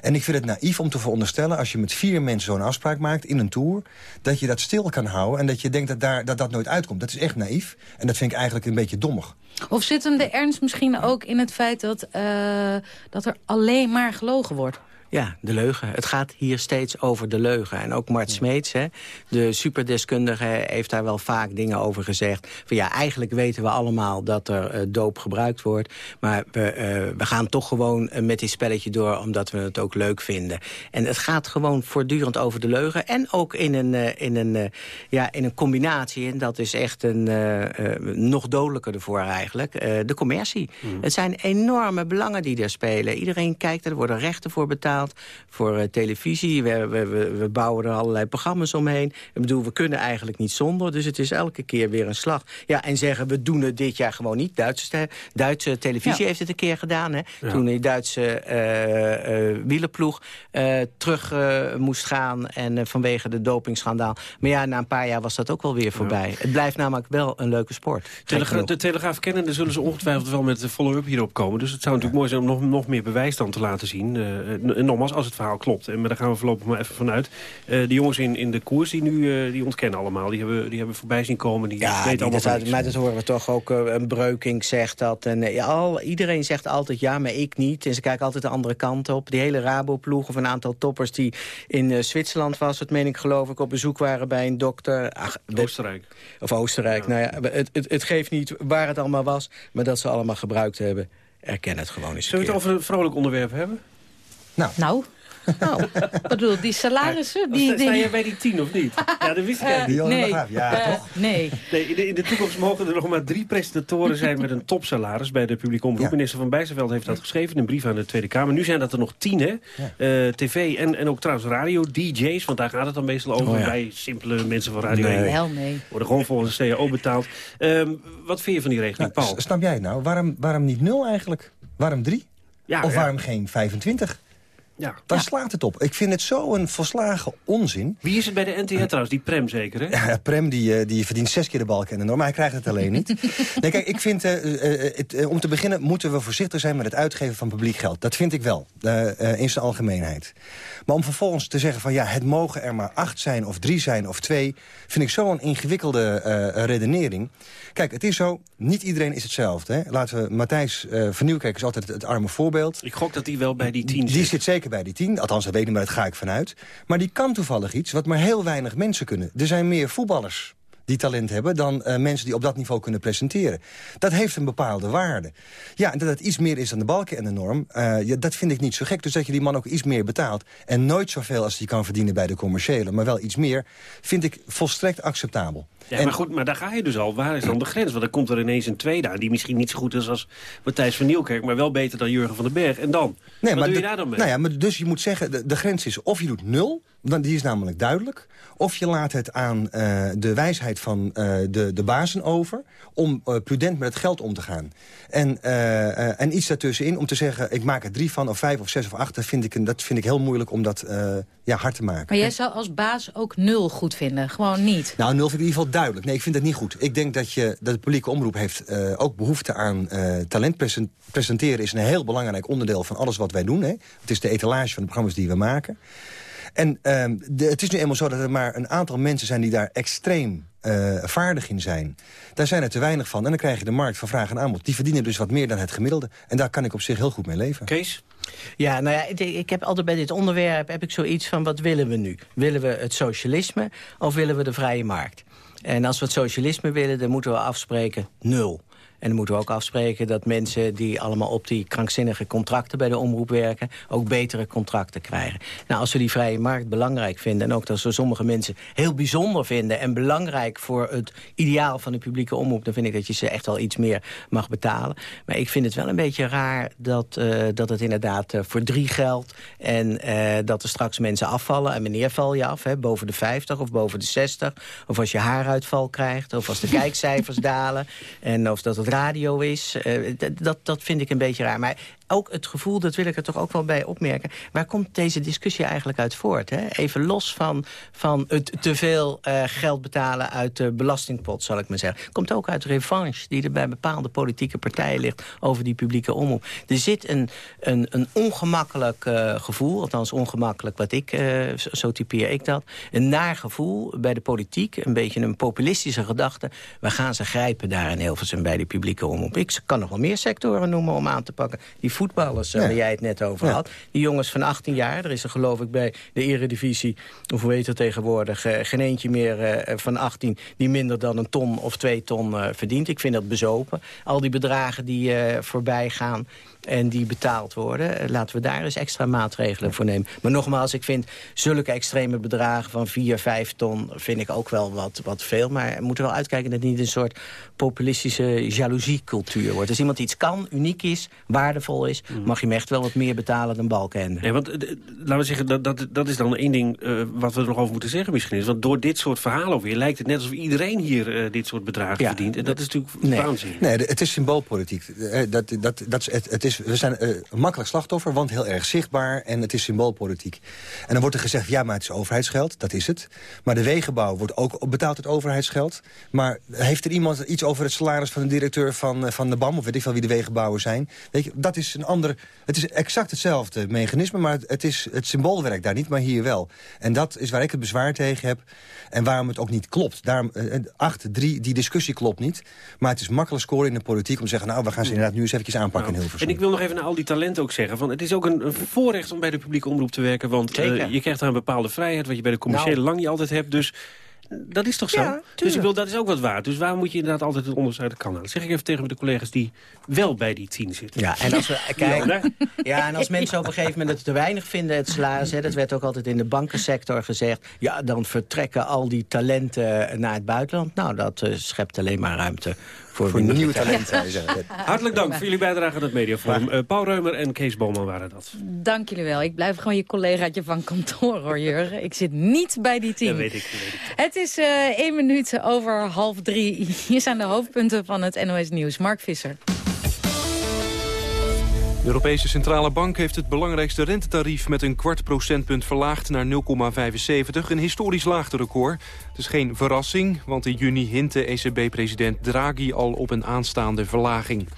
En ik vind het naïef om te veronderstellen... als je met vier mensen zo'n afspraak maakt in een tour... dat je dat stil kan houden en dat je denkt dat daar, dat, dat nooit uitkomt. Dat is echt naïef en dat vind ik eigenlijk een beetje dommig.
Of zit hem de ernst misschien ook in het feit dat, uh, dat er alleen maar gelogen wordt?
Ja, de leugen. Het gaat hier steeds over de leugen. En ook Mart Smeets, hè, de superdeskundige, heeft daar wel vaak dingen over gezegd. Van ja, eigenlijk weten we allemaal dat er uh, doop gebruikt wordt. Maar we, uh, we gaan toch gewoon uh, met dit spelletje door, omdat we het ook leuk vinden. En het gaat gewoon voortdurend over de leugen. En ook in een, in een, ja, in een combinatie, en dat is echt een, nog dodelijker ervoor eigenlijk, de commercie. Mm. Het zijn enorme belangen die er spelen. Iedereen kijkt, er worden rechten voor betaald voor uh, televisie. We, we, we, bouwen er allerlei programma's omheen. Ik bedoel, we kunnen eigenlijk niet zonder. Dus het is elke keer weer een slag. Ja, en zeggen, we doen het dit jaar gewoon niet. Duitse, Duitse televisie ja. heeft het een keer gedaan. Hè? Ja. Toen die Duitse uh, uh, wielerploeg terug moest gaan... en vanwege de dopingschandaal. Maar ja, na een paar jaar was dat ook wel weer voorbij. Ja. Het blijft namelijk wel een leuke sport.
Telegra de Telegraaf kennende zullen ze ongetwijfeld wel met de follow-up hierop komen. Dus het zou natuurlijk mooi zijn om nog, nog meer bewijs dan te laten zien. Nogmaals, als het verhaal klopt. En daar gaan we voorlopig maar even vanuit. Uh, de jongens in, in de koers, die nu uh, die ontkennen allemaal. Die hebben, die hebben voorbij zien komen. Die
ja,
weten
allemaal dat, maar dat horen we toch ook. Uh, een Breuking zegt dat. En, ja, al, iedereen zegt altijd ja, maar ik niet. En ze kijken altijd de andere kant op. Die hele Rabo-ploeg of een aantal toppers die in Zwitserland was... het meen ik geloof ik, op bezoek waren bij een dokter. Ach,
Oostenrijk.
Of Oostenrijk. Ja. Nou ja, het, het, het geeft niet waar het allemaal was... maar dat ze allemaal gebruikt hebben. Erken het gewoon eens
Zullen we het over een vrolijk onderwerp hebben?
Nou. nou. Oh, bedoel, die salarissen... Die,
sta, sta je bij die tien of niet? Ja, dat wist ik uh,
niet.
Nee,
ja,
uh, toch? Nee.
nee in, de, in, de, toekomst mogen er nog maar drie presentatoren zijn... met een topsalaris bij de publieke omroep. Ja. Minister Van Bijsterveld heeft dat geschreven in een brief aan de Tweede Kamer. Nu zijn dat er nog tien, hè? Ja. Uh, TV en, en ook trouwens radio, DJ's, want daar gaat het dan meestal over... Oh, ja. bij simpele mensen van Radio 1.
Nee. Hel nee.
Worden gewoon volgens de CAO betaald. Um, wat vind je van die regeling,
nou,
Paul?
Snap jij nou? Waarom, waarom niet nul eigenlijk? Waarom drie? Ja, of waarom geen 25?
Ja.
Daar
ja.
slaat het op. Ik vind het zo een volslagen onzin.
Wie is het bij de NTR trouwens? Die Prem zeker, hè?
Ja, *laughs* Prem die, die verdient zes keer de balk en de norm, maar hij krijgt het alleen niet. *laughs* nee, kijk, ik vind, uh, uh, het, uh, om te beginnen moeten we voorzichtig zijn met het uitgeven van publiek geld. Dat vind ik wel, in zijn algemeenheid. Maar om vervolgens te zeggen van ja, het mogen er maar acht zijn of drie zijn of twee... vind ik zo'n ingewikkelde redenering. Kijk, het is zo, niet iedereen is hetzelfde. Hè? Laten we, Matthijs van Nieuwkerk is altijd het, het arme voorbeeld.
Ik gok dat hij wel bij die tien
Die zit zeker bij die tien. Althans, dat weet ik niet, maar dat ga ik vanuit. Maar die kan toevallig iets wat maar heel weinig mensen kunnen. Er zijn meer voetballers die talent hebben... dan uh, mensen die op dat niveau kunnen presenteren. Dat heeft een bepaalde waarde. Ja, en dat het iets meer is dan de balken en de norm... Uh, ja, dat vind ik niet zo gek. Dus dat je die man ook iets meer betaalt... en nooit zoveel als hij kan verdienen bij de commerciële... maar wel iets meer, vind ik volstrekt acceptabel.
Ja, en, maar goed, maar daar ga je dus al. Waar is dan de grens? Want dan komt er ineens een tweede aan... die misschien niet zo goed is als Matthijs van Nieuwkerk... maar wel beter dan Jurgen van den Berg. En dan?
Nee,
Wat
maar
doe je daar dan mee?
Nou ja, maar dus je moet zeggen, de, de grens is of je doet nul... Dan, die is namelijk duidelijk. Of je laat het aan uh, de wijsheid van uh, de, de bazen over... om uh, prudent met het geld om te gaan. En, en iets daartussenin om te zeggen... ik maak er drie van, of vijf, of zes, of acht... dat vind ik, dat vind ik heel moeilijk om dat ja, hard te maken.
Maar jij zou als baas ook nul goed vinden? Gewoon niet?
Nou, nul vind ik in ieder geval duidelijk. Nee, ik vind dat niet goed. Ik denk dat, je, dat de publieke omroep heeft ook behoefte aan talent presenteren... is een heel belangrijk onderdeel van alles wat wij doen. Hè. Het is de etalage van de programma's die we maken... En um, de, het is nu eenmaal zo dat er maar een aantal mensen zijn... die daar extreem uh, vaardig in zijn. Daar zijn er te weinig van. En dan krijg je de markt van vraag en aanbod. Die verdienen dus wat meer dan het gemiddelde. En daar kan ik op zich heel goed mee leven.
Kees?
Ja, nou ja, ik heb altijd bij dit onderwerp heb ik zoiets van... wat willen we nu? Willen we het socialisme of willen we de vrije markt? En als we het socialisme willen, dan moeten we afspreken nul. En dan moeten we ook afspreken dat mensen die allemaal op die krankzinnige contracten bij de omroep werken, ook betere contracten krijgen. Nou, als we die vrije markt belangrijk vinden en ook dat we sommige mensen heel bijzonder vinden en belangrijk voor het ideaal van de publieke omroep, dan vind ik dat je ze echt wel iets meer mag betalen. Maar ik vind het wel een beetje raar dat, uh, dat het inderdaad uh, voor drie geldt en uh, dat er straks mensen afvallen. En wanneer val je af? Hè? Boven de 50 of boven de 60? Of als je haaruitval krijgt? Of als de kijkcijfers *laughs* dalen? En of dat het radio is. Uh, dat, dat vind ik een beetje raar. Maar ook het gevoel, dat wil ik er toch ook wel bij opmerken... waar komt deze discussie eigenlijk uit voort? Hè? Even los van, van het te veel uh, geld betalen uit de belastingpot, zal ik maar zeggen. Komt ook uit revanche die er bij bepaalde politieke partijen ligt... over die publieke omroep. Er zit een, een, een ongemakkelijk uh, gevoel, althans ongemakkelijk wat ik, uh, zo typeer ik dat... een naar gevoel bij de politiek, een beetje een populistische gedachte... we gaan ze grijpen daar in Hilversum bij die publieke omroep. Ik kan nog wel meer sectoren noemen om aan te pakken. Die voetballers, ja. waar jij het net over ja. had. Die jongens van 18 jaar, er is er geloof ik bij de eredivisie... of hoe heet het tegenwoordig, uh, geen eentje meer uh, van 18... die minder dan een ton of twee ton uh, verdient. Ik vind dat bezopen. Al die bedragen die voorbij gaan en die betaald worden. Laten we daar eens extra maatregelen voor nemen. Maar nogmaals, ik vind zulke extreme bedragen van 4, 5 ton... vind ik ook wel wat, wat veel. Maar we moeten wel uitkijken dat het niet een soort populistische jaloeziecultuur wordt. Als iemand iets kan, uniek is, waardevol is... Mm. mag je hem echt wel wat meer betalen dan Balkenende.
Nee, want uh, laten we zeggen, dat, dat, dat is dan één ding uh, wat we er nog over moeten zeggen misschien. Is, want door dit soort verhalen alweer lijkt het net alsof iedereen hier uh, dit soort bedragen ja, verdient. En dat, dat is natuurlijk
nee.
waanzin.
Nee, het is symboolpolitiek. Dat, dat, dat is, het, het is, we zijn een makkelijk slachtoffer, want heel erg zichtbaar. En het is symboolpolitiek. En dan wordt er gezegd, ja, maar het is overheidsgeld. Dat is het. Maar de wegenbouw wordt ook betaald uit overheidsgeld. Maar heeft er iemand iets over het salaris van de directeur van, van de BAM... of weet ik wel wie de wegenbouwers zijn? Weet je, dat is een ander... Het is exact hetzelfde mechanisme, maar het, is, het symbool werkt daar niet, maar hier wel. En dat is waar ik het bezwaar tegen heb. En waarom het ook niet klopt. Daarom, acht, drie, die discussie klopt niet. Maar het is makkelijk scoren in de politiek om te zeggen... nou, we gaan ze inderdaad nu eens eventjes aanpakken
nou,
in Hilversum.
En ik wil nog even naar al die talenten ook zeggen. Van, het is ook een, een voorrecht om bij de publieke omroep te werken. Want uh, je krijgt daar een bepaalde vrijheid... wat je bij de commerciële nou. lang niet altijd hebt. Dus dat is toch zo?
Ja,
dus ik wil, dat is ook wat waard. Dus waarom moet je inderdaad altijd het onderscheid kan halen? Dat zeg ik even tegen de collega's die wel bij die tien zitten.
Ja, en als we kijken, *laughs* ja, en als mensen op een gegeven moment het te weinig vinden, het salaris, hè, dat werd ook altijd in de bankensector gezegd, ja, dan vertrekken al die talenten naar het buitenland. Nou, dat uh, schept alleen maar ruimte voor,
voor nieuwe talenten.
Hartelijk dank voor jullie bijdrage aan het Mediaforum. Uh, Paul Reumer en Kees Boman waren dat.
Dank jullie wel. Ik blijf gewoon je collegaatje van kantoor, hoor, Jurgen. Ik zit niet bij die team.
Dat weet ik. Dat weet ik.
Het is uh, één minuut over half drie. Hier zijn de hoofdpunten van het NOS Nieuws. Mark Visser.
De Europese Centrale Bank heeft het belangrijkste rentetarief met een kwart procentpunt verlaagd naar 0,75, een historisch laagste record. Het is geen verrassing, want in juni hintte ECB-president Draghi al op een aanstaande verlaging.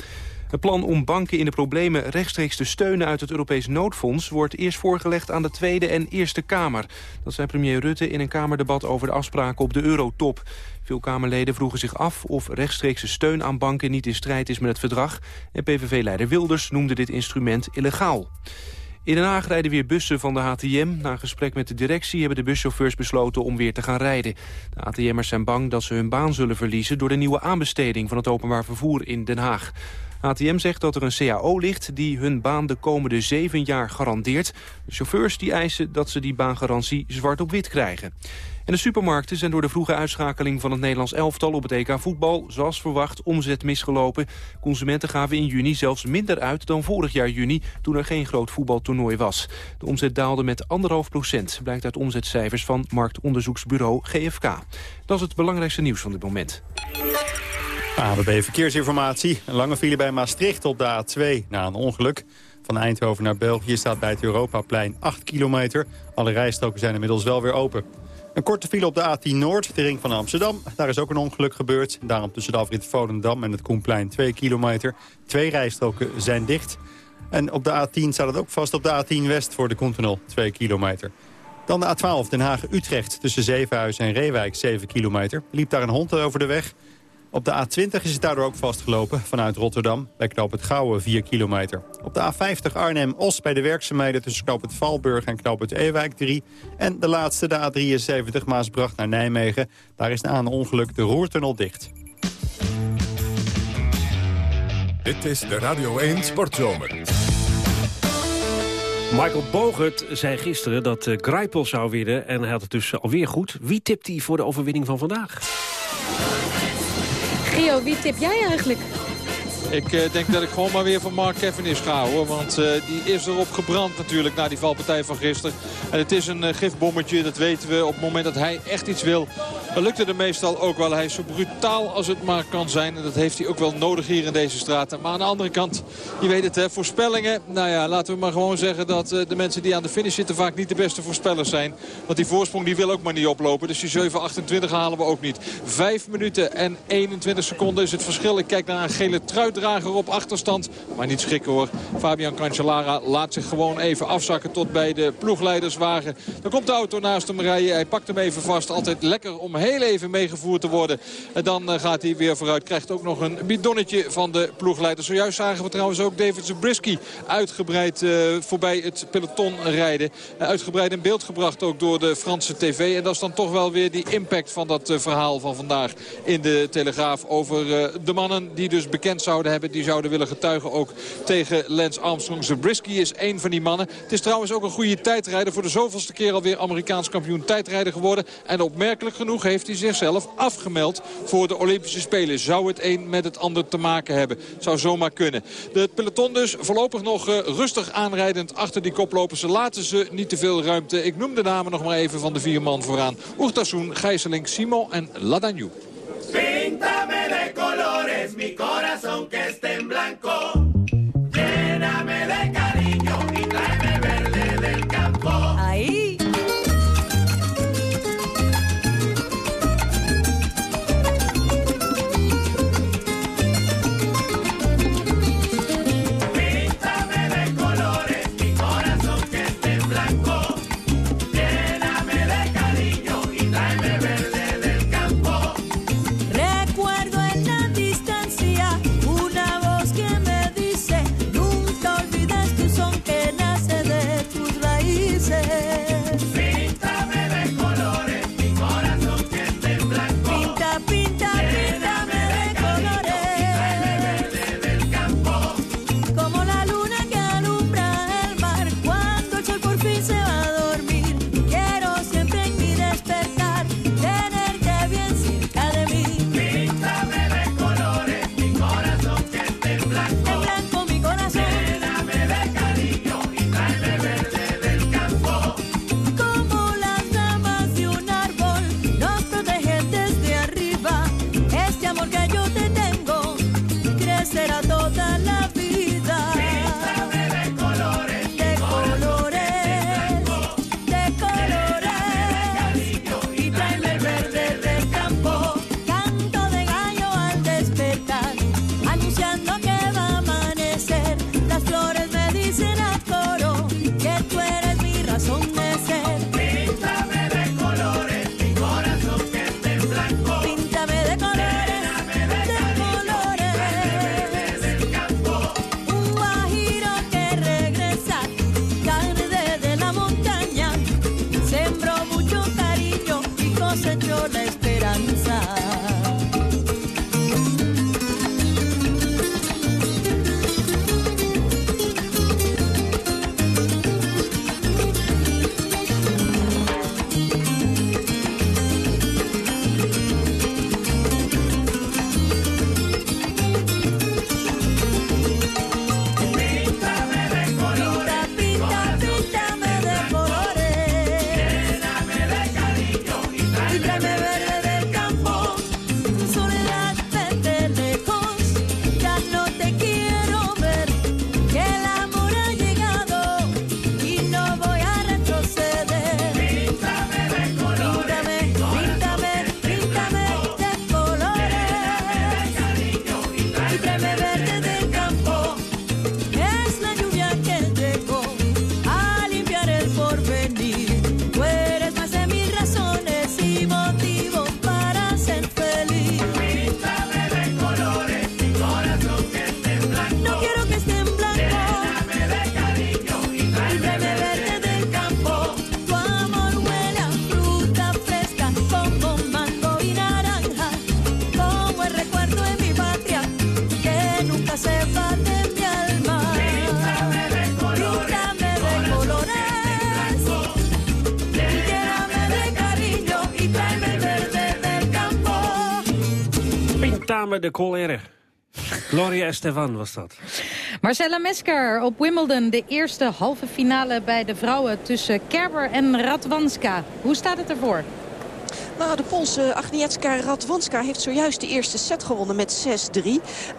Het plan om banken in de problemen rechtstreeks te steunen uit het Europees noodfonds wordt eerst voorgelegd aan de Tweede en Eerste Kamer. Dat zei premier Rutte in een Kamerdebat over de afspraken op de eurotop. Veel Kamerleden vroegen zich af of rechtstreekse steun aan banken niet in strijd is met het verdrag. En PVV-leider Wilders noemde dit instrument illegaal. In Den Haag rijden weer bussen van de HTM. Na een gesprek met de directie hebben de buschauffeurs besloten om weer te gaan rijden. De HTM'ers zijn bang dat ze hun baan zullen verliezen... door de nieuwe aanbesteding van het openbaar vervoer in Den Haag. HTM zegt dat er een CAO ligt die hun baan de komende zeven jaar garandeert. De chauffeurs die eisen dat ze die baangarantie zwart op wit krijgen. En de supermarkten zijn door de vroege uitschakeling van het Nederlands elftal op het EK voetbal, zoals verwacht, omzet misgelopen. Consumenten gaven in juni zelfs minder uit dan vorig jaar juni, toen er geen groot voetbaltoernooi was. De omzet daalde met anderhalf procent, blijkt uit omzetcijfers van marktonderzoeksbureau GFK. Dat is het belangrijkste nieuws van dit moment.
ABB Verkeersinformatie. Een lange file bij Maastricht op de A2 na een ongeluk. Van Eindhoven naar België staat bij het Europaplein 8 kilometer. Alle rijstroken zijn inmiddels wel weer open. Een korte file op de A10 Noord, de ring van Amsterdam. Daar is ook een ongeluk gebeurd. Daarom tussen de afrit Volendam en het Koenplein 2 kilometer. Twee rijstroken zijn dicht. En op de A10 staat het ook vast op de A10 West voor de Koentunnel 2 kilometer. Dan de A12 Den Haag-Utrecht tussen Zevenhuizen en Reewijk 7 kilometer. Liep daar een hond over de weg. Op de A20 is het daardoor ook vastgelopen vanuit Rotterdam. Bij knoop het Gouwen 4 kilometer. Op de A50 Arnhem-Os bij de werkzaamheden tussen knoop het Valburg en knoop het Ewijk 3. En de laatste, de A73 Maasbracht naar Nijmegen. Daar is na een ongeluk de roertunnel dicht.
Dit is de Radio 1 Sportzomer.
Michael Bogert zei gisteren dat uh, Greipel zou winnen en hij had het dus alweer goed. Wie tipt hij voor de overwinning van vandaag?
Gio, wie tip jij eigenlijk?
Ik uh, denk dat ik gewoon maar weer van Mark Cavendish ga hoor. Want uh, die is erop gebrand natuurlijk na die valpartij van gisteren. En het is een uh, gifbommetje, dat weten we. Op het moment dat hij echt iets wil,
lukte er meestal ook wel. Hij is zo brutaal als het maar kan zijn. En dat heeft hij ook wel nodig hier in deze straten. Maar aan de andere kant, je weet het hè, voorspellingen. Nou ja, laten we maar gewoon zeggen dat eh, de mensen die aan de finish zitten vaak niet de beste voorspellers zijn. Want die voorsprong die wil ook maar niet oplopen. Dus die 7.28 halen we ook niet. 5 minuten en 21 seconden is het verschil. Ik kijk naar een gele truitdrager op achterstand. Maar niet schrikken hoor. Fabian Cancellara laat zich gewoon even afzakken tot bij de ploegleiderswagen. Dan komt de auto naast hem rijden. Hij pakt hem even vast. Altijd lekker om heel even meegevoerd te worden. En dan eh, gaat hij weer vooruit. Krijgt ook nog een bidonnetje van de ploegleider. Zojuist zagen we trouwens ook David Zabriskie uitgebreid uh, voorbij het peloton rijden. Uh, uitgebreid in beeld gebracht ook door de Franse tv. En dat is dan toch wel weer die impact van dat verhaal van vandaag in de Telegraaf. Over de mannen die dus bekend zouden hebben. Die zouden willen getuigen ook tegen Lance Armstrong. Zabriskie is één van die mannen. Het is trouwens ook een goede tijdrijder. Voor de zoveelste keer alweer Amerikaans kampioen tijdrijder geworden. En opmerkelijk genoeg heeft hij zichzelf afgemeld voor de Olympische Spelen. Zou het een met het ander te maken hebben? Zou zomaar kunnen. De peloton dus voorlopig nog uh, rustig aanrijdend achter die koplopers. Ze laten ze niet te veel ruimte. Ik noem de namen nog maar even van de vier man vooraan. Oertassoen, Gijseling, Simon en Ladagnou. Píntame de colores mi corazón que en blanco.
Pintame de colère. Gloria Estefan was dat.
Marcella Mesker op Wimbledon. De eerste halve finale bij de vrouwen tussen Kerber en Radwanska. Hoe staat het ervoor?
De Poolse Agnieszka Radwanska heeft zojuist de eerste set gewonnen met 6-3.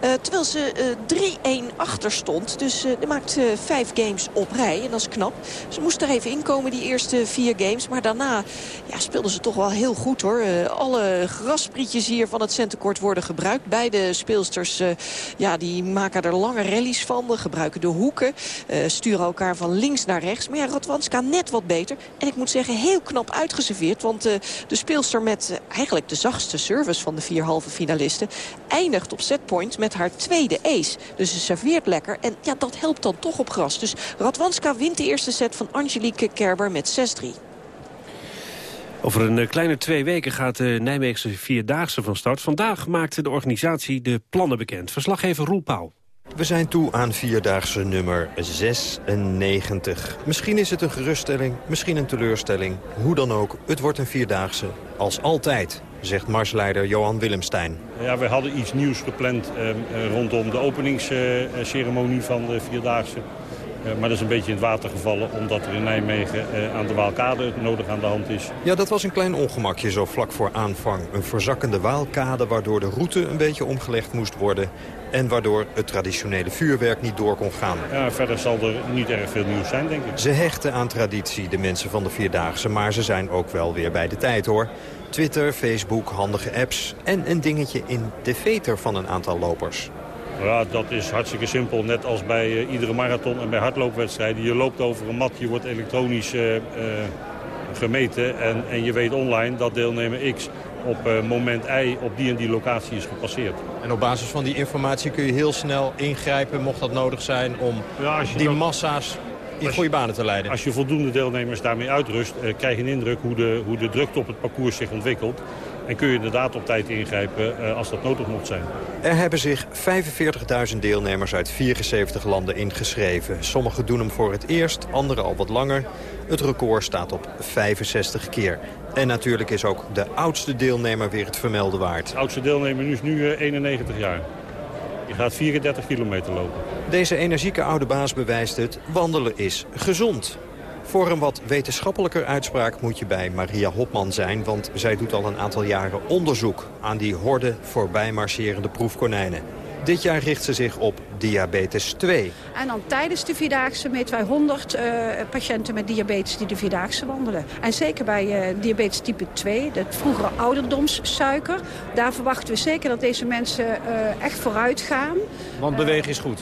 Eh, terwijl ze eh 3-1 achter stond. Dus eh er maakt eh, vijf games op rij. En dat is knap. Ze moest er even inkomen, die eerste vier games. Maar daarna ja, speelden ze toch wel heel goed hoor. Eh, alle grasprietjes hier van het centercourt worden gebruikt. Beide speelsters eh, ja, die maken er lange rallies van. Gebruiken de hoeken. eh, sturen elkaar van links naar rechts. Maar ja, Radwanska net wat beter. En ik moet zeggen, heel knap uitgeserveerd. Want eh, de speelster met eh, eigenlijk de zachtste service van de vier halve finalisten... eindigt op setpoint met haar tweede ace. Dus ze serveert lekker. En ja, dat helpt dan toch op gras. Dus Radwanska wint de eerste set van Angelique Kerber met 6-3.
Over een eh, kleine twee weken gaat de Nijmeegse Vierdaagse van start. Vandaag maakte de organisatie de plannen bekend. Verslaggever Roel Pauw.
We zijn toe aan Vierdaagse nummer 96. Misschien is het een geruststelling, misschien een teleurstelling. Hoe dan ook, het wordt een Vierdaagse. Als altijd, zegt marsleider Johan Willemstein.
Ja, we hadden iets nieuws gepland eh, eh, rondom de openingsceremonie van de Vierdaagse. Eh, maar dat is een beetje in het water gevallen omdat er in Nijmegen eh, aan de Waalkade nodig aan de hand is.
Ja, dat was een klein ongemakje zo vlak voor aanvang. Een verzakkende waalkade waardoor de route een beetje omgelegd moest worden... en waardoor het traditionele vuurwerk niet door kon gaan.
Ja, verder zal er niet erg veel nieuws zijn, denk ik.
Ze hechten aan traditie, de mensen van de Vierdaagse... maar ze zijn ook wel weer bij de tijd, hoor. Twitter, Facebook, handige apps en een dingetje in de veter van een aantal lopers.
Ja, dat is hartstikke simpel. Net als bij eh, iedere marathon en bij hardloopwedstrijden. Je loopt over een mat, je wordt elektronisch eh, eh, gemeten... En, en je weet online dat deelnemer X op eh, moment Y op die en die locatie is gepasseerd.
En op basis van die informatie kun je heel snel ingrijpen, mocht dat nodig zijn... om
je
die
dat-
massa's in goede banen te leiden.
Als je voldoende deelnemers daarmee uitrust... eh, krijg je een indruk hoe de, hoe de drukte op het parcours zich ontwikkelt. En kun je inderdaad op tijd ingrijpen eh, als dat nodig mocht zijn.
Er hebben zich 45.000 deelnemers uit 74 landen ingeschreven. Sommigen doen hem voor het eerst, anderen al wat langer. Het record staat op 65 keer. En natuurlijk is ook de oudste deelnemer weer het vermelden waard.
De oudste deelnemer is nu eh, 91 jaar. Je gaat 34 kilometer lopen.
Deze energieke oude baas bewijst het, wandelen is gezond. Voor een wat wetenschappelijker uitspraak moet je bij Maria Hopman zijn... want zij doet al een aantal jaren onderzoek aan die horde voorbij marcherende proefkonijnen. Dit jaar richt ze zich op diabetes 2.
En dan tijdens de Vierdaagse meten wij 100 eh, patiënten met diabetes die de Vierdaagse wandelen. En zeker bij eh, diabetes type 2, de vroegere ouderdomssuiker... daar verwachten we zeker dat deze mensen eh, echt vooruit gaan.
Want bewegen is goed.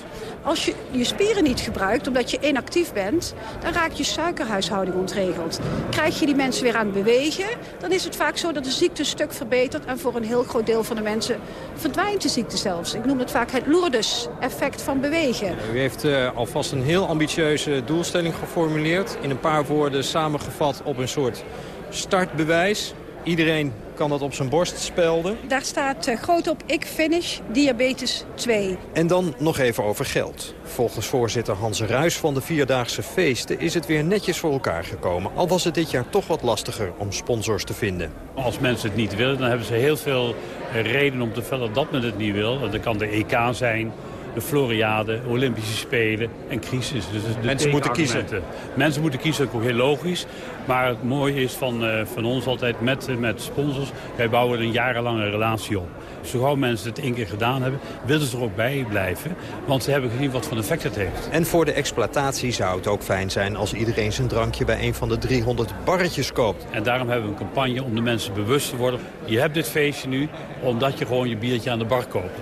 Als je je spieren niet gebruikt omdat je inactief bent... dan raakt je suikerhuishouding ontregeld. Krijg je die mensen weer aan het bewegen... dan is het vaak zo dat de ziekte een stuk verbetert... en voor een heel groot deel van de mensen verdwijnt de ziekte zelfs. Ik noem het vaak het Lourdes-effect van bewegen.
U heeft eh, alvast een heel ambitieuze doelstelling geformuleerd. In een paar woorden samengevat op een soort startbewijs. Iedereen kan dat op zijn borst spelden.
Daar staat eh, groot op, ik finish diabetes 2.
En dan nog even over geld. Volgens voorzitter Hans Ruis van de Vierdaagse Feesten is het weer netjes voor elkaar gekomen. Al was het dit jaar toch wat lastiger om sponsors te vinden.
Als mensen het niet willen, dan hebben ze heel veel eh, reden om te vertellen dat men het niet wil. Dat kan de EK zijn, de Floriade, Olympische Spelen en crisis. Dus de
Mensen moeten kiezen.
Mensen moeten kiezen, dat is ook heel logisch. Maar het mooie is van, eh, van ons altijd met, eh, met sponsors, wij bouwen een jarenlange relatie op. Zo gauw mensen het één keer gedaan hebben, willen ze er ook bij blijven. Want ze hebben gezien wat voor effect het heeft.
En voor de exploitatie zou het ook fijn zijn als iedereen zijn drankje bij een van de 300 barretjes koopt.
En daarom hebben we een campagne om de mensen bewust te worden. Je hebt dit feestje nu omdat je gewoon je biertje aan de bar koopt.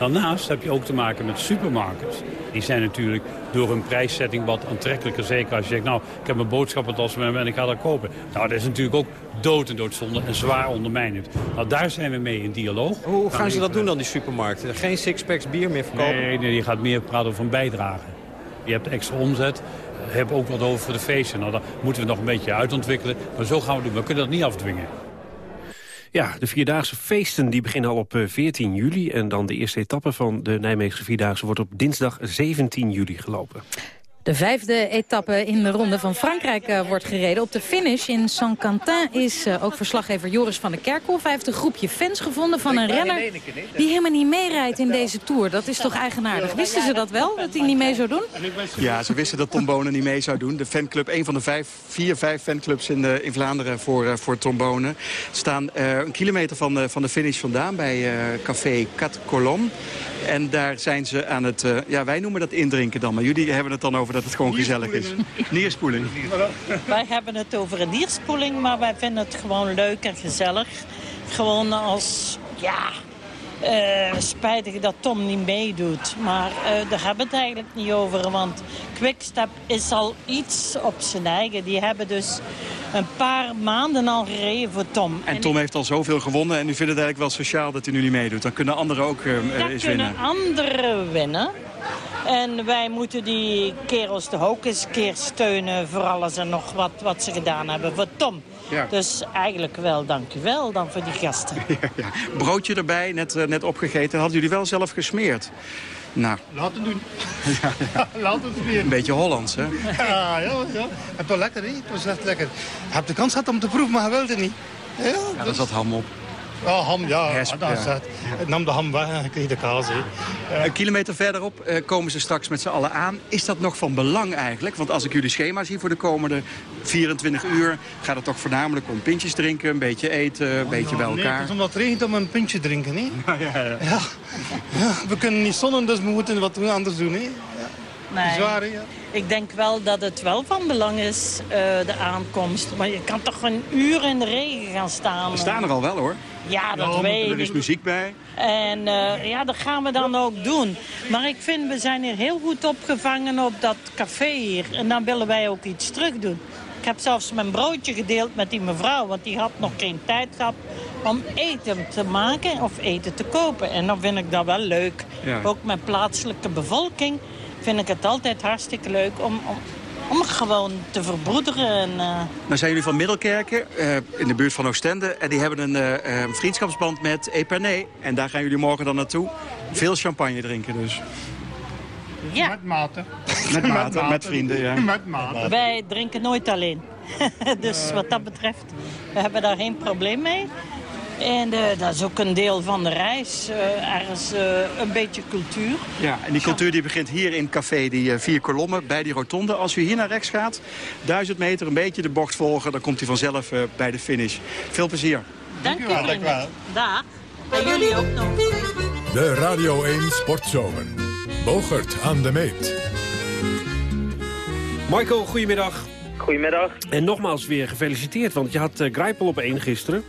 Daarnaast heb je ook te maken met supermarkets. Die zijn natuurlijk door hun prijszetting wat aantrekkelijker. Zeker als je zegt, nou, ik heb mijn boodschappentas met me en ik ga dat kopen. Nou, dat is natuurlijk ook dood en doodzonde en zwaar ondermijnend. Nou, daar zijn we mee in dialoog.
Hoe gaan ze dat doen dan, die supermarkten? Geen sixpacks bier meer verkopen?
Nee, nee, je gaat meer praten over een bijdrage. Je hebt extra omzet. Hebben ook wat over de feesten. Nou, dat moeten we nog een beetje uitontwikkelen. Maar zo gaan we doen. We kunnen dat niet afdwingen.
Ja, de Vierdaagse feesten die beginnen al op eh, 14 juli. En dan de eerste etappe van de Nijmeegse Vierdaagse wordt op dinsdag 17 juli gelopen.
De
De vijfde etappe in de Ronde van Frankrijk eh, wordt gereden. Op de finish in Saint-Quentin is eh, ook verslaggever Joris van der Kerkhoff. Hij heeft een groepje fans gevonden van een renner die helemaal niet meerijdt in deze Tour. Dat is toch eigenaardig. Wisten ze dat wel, dat hij niet mee zou doen?
Ja, ze wisten dat Tom Bonen niet mee zou doen. De fanclub, een van de vijf, vier, vijf fanclubs in, de, in Vlaanderen voor, eh, voor Tom Bonen... staan eh, een kilometer van de, van de finish vandaan bij eh, café Cat Colombe. En daar zijn ze aan het, eh, ja, wij noemen dat indrinken dan. Maar jullie hebben het dan over dat het gewoon gezellig is. Nierspoeling.
Wij hebben het over een dierspoeling, maar wij vinden het gewoon leuk en gezellig. Gewoon als, ja, eh, spijtig dat Tom niet meedoet. Maar eh, daar hebben we het eigenlijk niet over, want Quickstep is al iets op zijn eigen. Die hebben dus een paar maanden al gereden voor Tom.
En Tom heeft al zoveel gewonnen en u vindt het eigenlijk wel sociaal dat hij nu niet meedoet. Dan kunnen anderen ook eh, eh,
Dan
eens
kunnen
winnen.
anderen winnen. En wij moeten die kerels toch ook eens een keer steunen voor alles en nog wat, wat ze gedaan hebben voor Tom.
Ja.
Dus eigenlijk wel, dank u wel dan voor die gasten. *laughs*
Ja, broodje erbij, net, eh, net opgegeten. Hadden jullie wel zelf gesmeerd? Nou,
Laat het doen. *laughs* *laughs* Laat het weer.
een beetje Hollands, hè?
Ja, ja, ja. Het was lekker, hè? Het was echt lekker. Je hebt de kans gehad om te proeven, maar hij wilde niet. Ja,
Ja, daar zat ham op.
Ja, ham, ja.
Hesp,
dat
ja.
het. Nam de ham weg en je kreeg de kaas, hè.
Een kilometer verderop eh, komen ze straks met z'n allen aan. Is dat nog van belang eigenlijk? Want als ik jullie schema zie voor de komende 24 uur... gaat het toch voornamelijk om pintjes drinken, een beetje eten, een beetje bij
Nee, het
elkaar.
is omdat het regent om een pintje te drinken, hè.
Ja, ja, ja.
Ja. ja, we kunnen niet zonnen, dus we moeten wat anders doen, hè.
Nee.
Zwaar, hè, ja.
Ik denk wel dat het wel van belang is, eh, de aankomst. Maar je kan toch een uur in de regen gaan staan.
We staan er al wel, hoor.
Ja, dat weet
Er is
ik.
muziek bij.
En eh, ja, dat gaan we dan ook doen. Maar ik vind, we zijn hier heel goed opgevangen op dat café hier. En dan willen wij ook iets terug doen. Ik heb zelfs mijn broodje gedeeld met die mevrouw, want die had nog geen tijd gehad om eten te maken of eten te kopen. En dan vind ik dat wel leuk.
Ja.
Ook met plaatselijke bevolking vind ik het altijd hartstikke leuk om, om, om gewoon te verbroederen. En, eh,
Nou zijn jullie van Middelkerken, eh, in de buurt van Oostende. En die hebben een eh, eh, vriendschapsband met Epernay. En daar gaan jullie morgen dan naartoe. Veel champagne drinken dus.
ja.
Met maten.
Met maten, met vrienden, ja.
Met maten.
Wij drinken nooit alleen. *laughs* dus wat dat betreft, we hebben daar geen probleem mee. En eh, dat is ook een deel van de reis. eh, ergens eh, een beetje cultuur.
Ja, en die cultuur die begint hier in café die eh, Vier Kolommen bij die rotonde. Als u hier naar rechts gaat, duizend meter een beetje de bocht volgen... dan komt u vanzelf eh, bij de finish. Veel plezier.
Dank u vrienden. Dag. En jullie ook nog.
De Radio 1 Sportzomer. Bogert aan de meet.
Michael, goedemiddag.
Goedemiddag.
En nogmaals weer gefeliciteerd, want je had uh, Grijpel op één gisteren.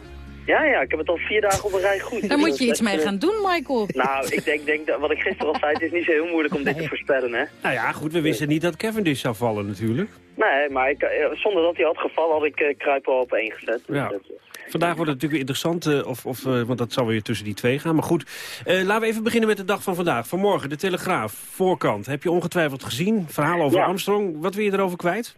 Ja, ja, ik heb het al vier dagen op een rij goed.
Daar moet je
Dus
iets mee
eh,
gaan doen, Michael.
Nou, ik denk, denk dat, wat ik gisteren al zei, het is niet zo heel moeilijk om dit te voorspellen, hè.
Nou ja, goed, we wisten niet dat Cavendish zou vallen natuurlijk.
Nee, maar ik, eh, zonder dat hij had gevallen, had ik uh, Kruipel op één gezet.
Ja. Vandaag wordt het natuurlijk weer interessant, uh, of, of, uh, want dat zal weer tussen die twee gaan. Maar goed, uh, laten we even beginnen met de dag van vandaag. Vanmorgen, de Telegraaf, voorkant. Heb je ongetwijfeld gezien? Verhaal over
Ja.
Armstrong. Wat wil je erover kwijt?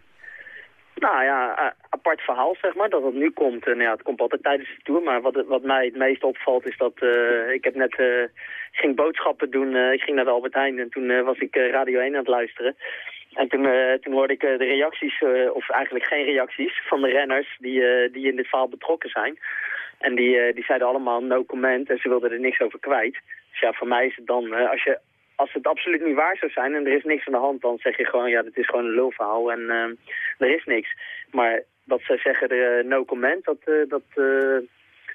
Nou ja, uh, apart verhaal zeg maar, dat het nu komt. En ja, het komt altijd tijdens de Tour. Maar wat, wat mij het meest opvalt is dat uh, ik heb net, uh, ging boodschappen doen. Ik ging naar de Albert Heijn en toen was ik Radio 1 aan het luisteren. En toen, toen hoorde ik de reacties, of eigenlijk geen reacties, van de renners die, die in dit verhaal betrokken zijn. En die, die zeiden allemaal no comment en ze wilden er niks over kwijt. Dus ja, voor mij is het dan, als, je, als het absoluut niet waar zou zijn en er is niks aan de hand, dan zeg je gewoon, ja, dit is gewoon een lulverhaal en uh, er is niks. Maar dat ze zeggen uh, no comment, dat, uh, dat uh,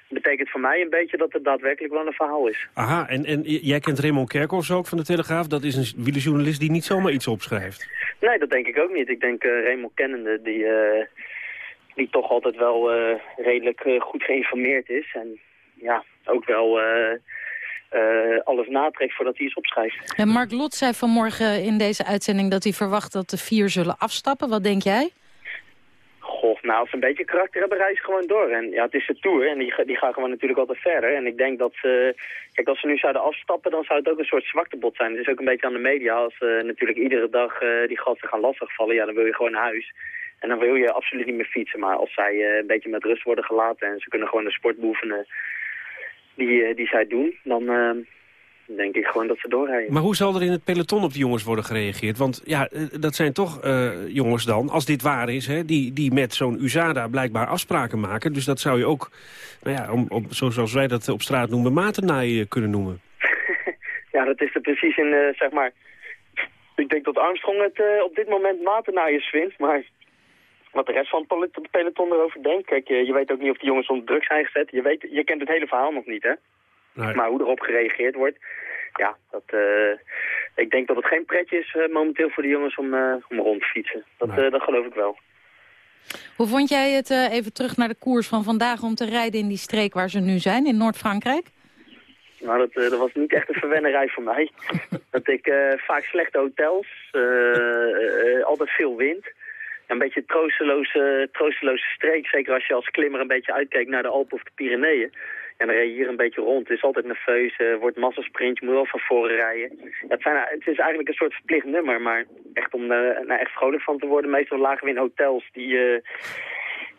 betekent voor mij een beetje dat het daadwerkelijk wel een verhaal is.
Aha, en, en jij kent Raymond Kerkhoffs ook van de Telegraaf. Dat is een wielerjournalist die niet zomaar iets opschrijft.
Nee, dat denk ik ook niet. Ik denk Raymond Kennende, die, die toch altijd wel redelijk goed geïnformeerd is. En ja, ook wel uh, uh, alles natrekt voordat hij iets opschrijft.
En Mark Lot zei vanmorgen in deze uitzending dat hij verwacht dat de vier zullen afstappen. Wat denk jij?
Goh, nou, als ze een beetje karakter hebben, reizen gewoon door. En ja, het is de Tour en die, die gaan gewoon natuurlijk altijd verder. En ik denk dat ze... Kijk, als ze nu zouden afstappen, dan zou het ook een soort zwaktebod zijn. Het is ook een beetje aan de media. Als uh, natuurlijk iedere dag uh, die gasten gaan lastigvallen, ja, dan wil je gewoon naar huis. En dan wil je absoluut niet meer fietsen. Maar als zij uh, een beetje met rust worden gelaten en ze kunnen gewoon de sport beoefenen die, uh, die zij doen, dan, uh, denk ik gewoon dat ze doorrijden.
Maar hoe zal er in het peloton op die jongens worden gereageerd? Want ja, eh, dat zijn toch eh, jongens dan, als dit waar is... Hè, die, die met zo'n USADA blijkbaar afspraken maken. Dus dat zou je ook, nou ja, om, om, zo- zoals wij dat op straat noemen... maternaaien kunnen noemen. *laughs*
Ja, dat is er precies in, eh, zeg maar... Ik denk dat Armstrong het eh, op dit moment matennaaiers vindt, maar... Wat de rest van het pel- peloton erover denkt. Kijk, je, je weet ook niet of die jongens onder druk zijn gezet. Je, weet, je kent het hele verhaal nog niet, hè? Maar hoe erop gereageerd wordt, ja, dat, eh, ik denk dat het geen pretje is eh, momenteel voor de jongens om, eh, om rond te fietsen. Dat, eh, dat geloof ik wel.
Hoe vond jij het, eh, even terug naar de koers van vandaag... om te rijden in die streek waar ze nu zijn, in Noord-Frankrijk?
Nou, dat, eh, dat was niet echt een verwennerij voor mij. *laughs* dat ik eh, vaak slechte hotels, eh, eh, altijd veel wind. Een beetje troosteloze, troosteloze streek, zeker als je als klimmer een beetje uitkijkt naar de Alpen of de Pyreneeën. En dan rij je hier een beetje rond. Het is altijd nerveus, eh, wordt massasprint, je moet wel van voren rijden. Het, zijn, het is eigenlijk een soort verplicht nummer, maar echt om eh, nou, echt vrolijk van te worden. Meestal lagen we in hotels die... eh,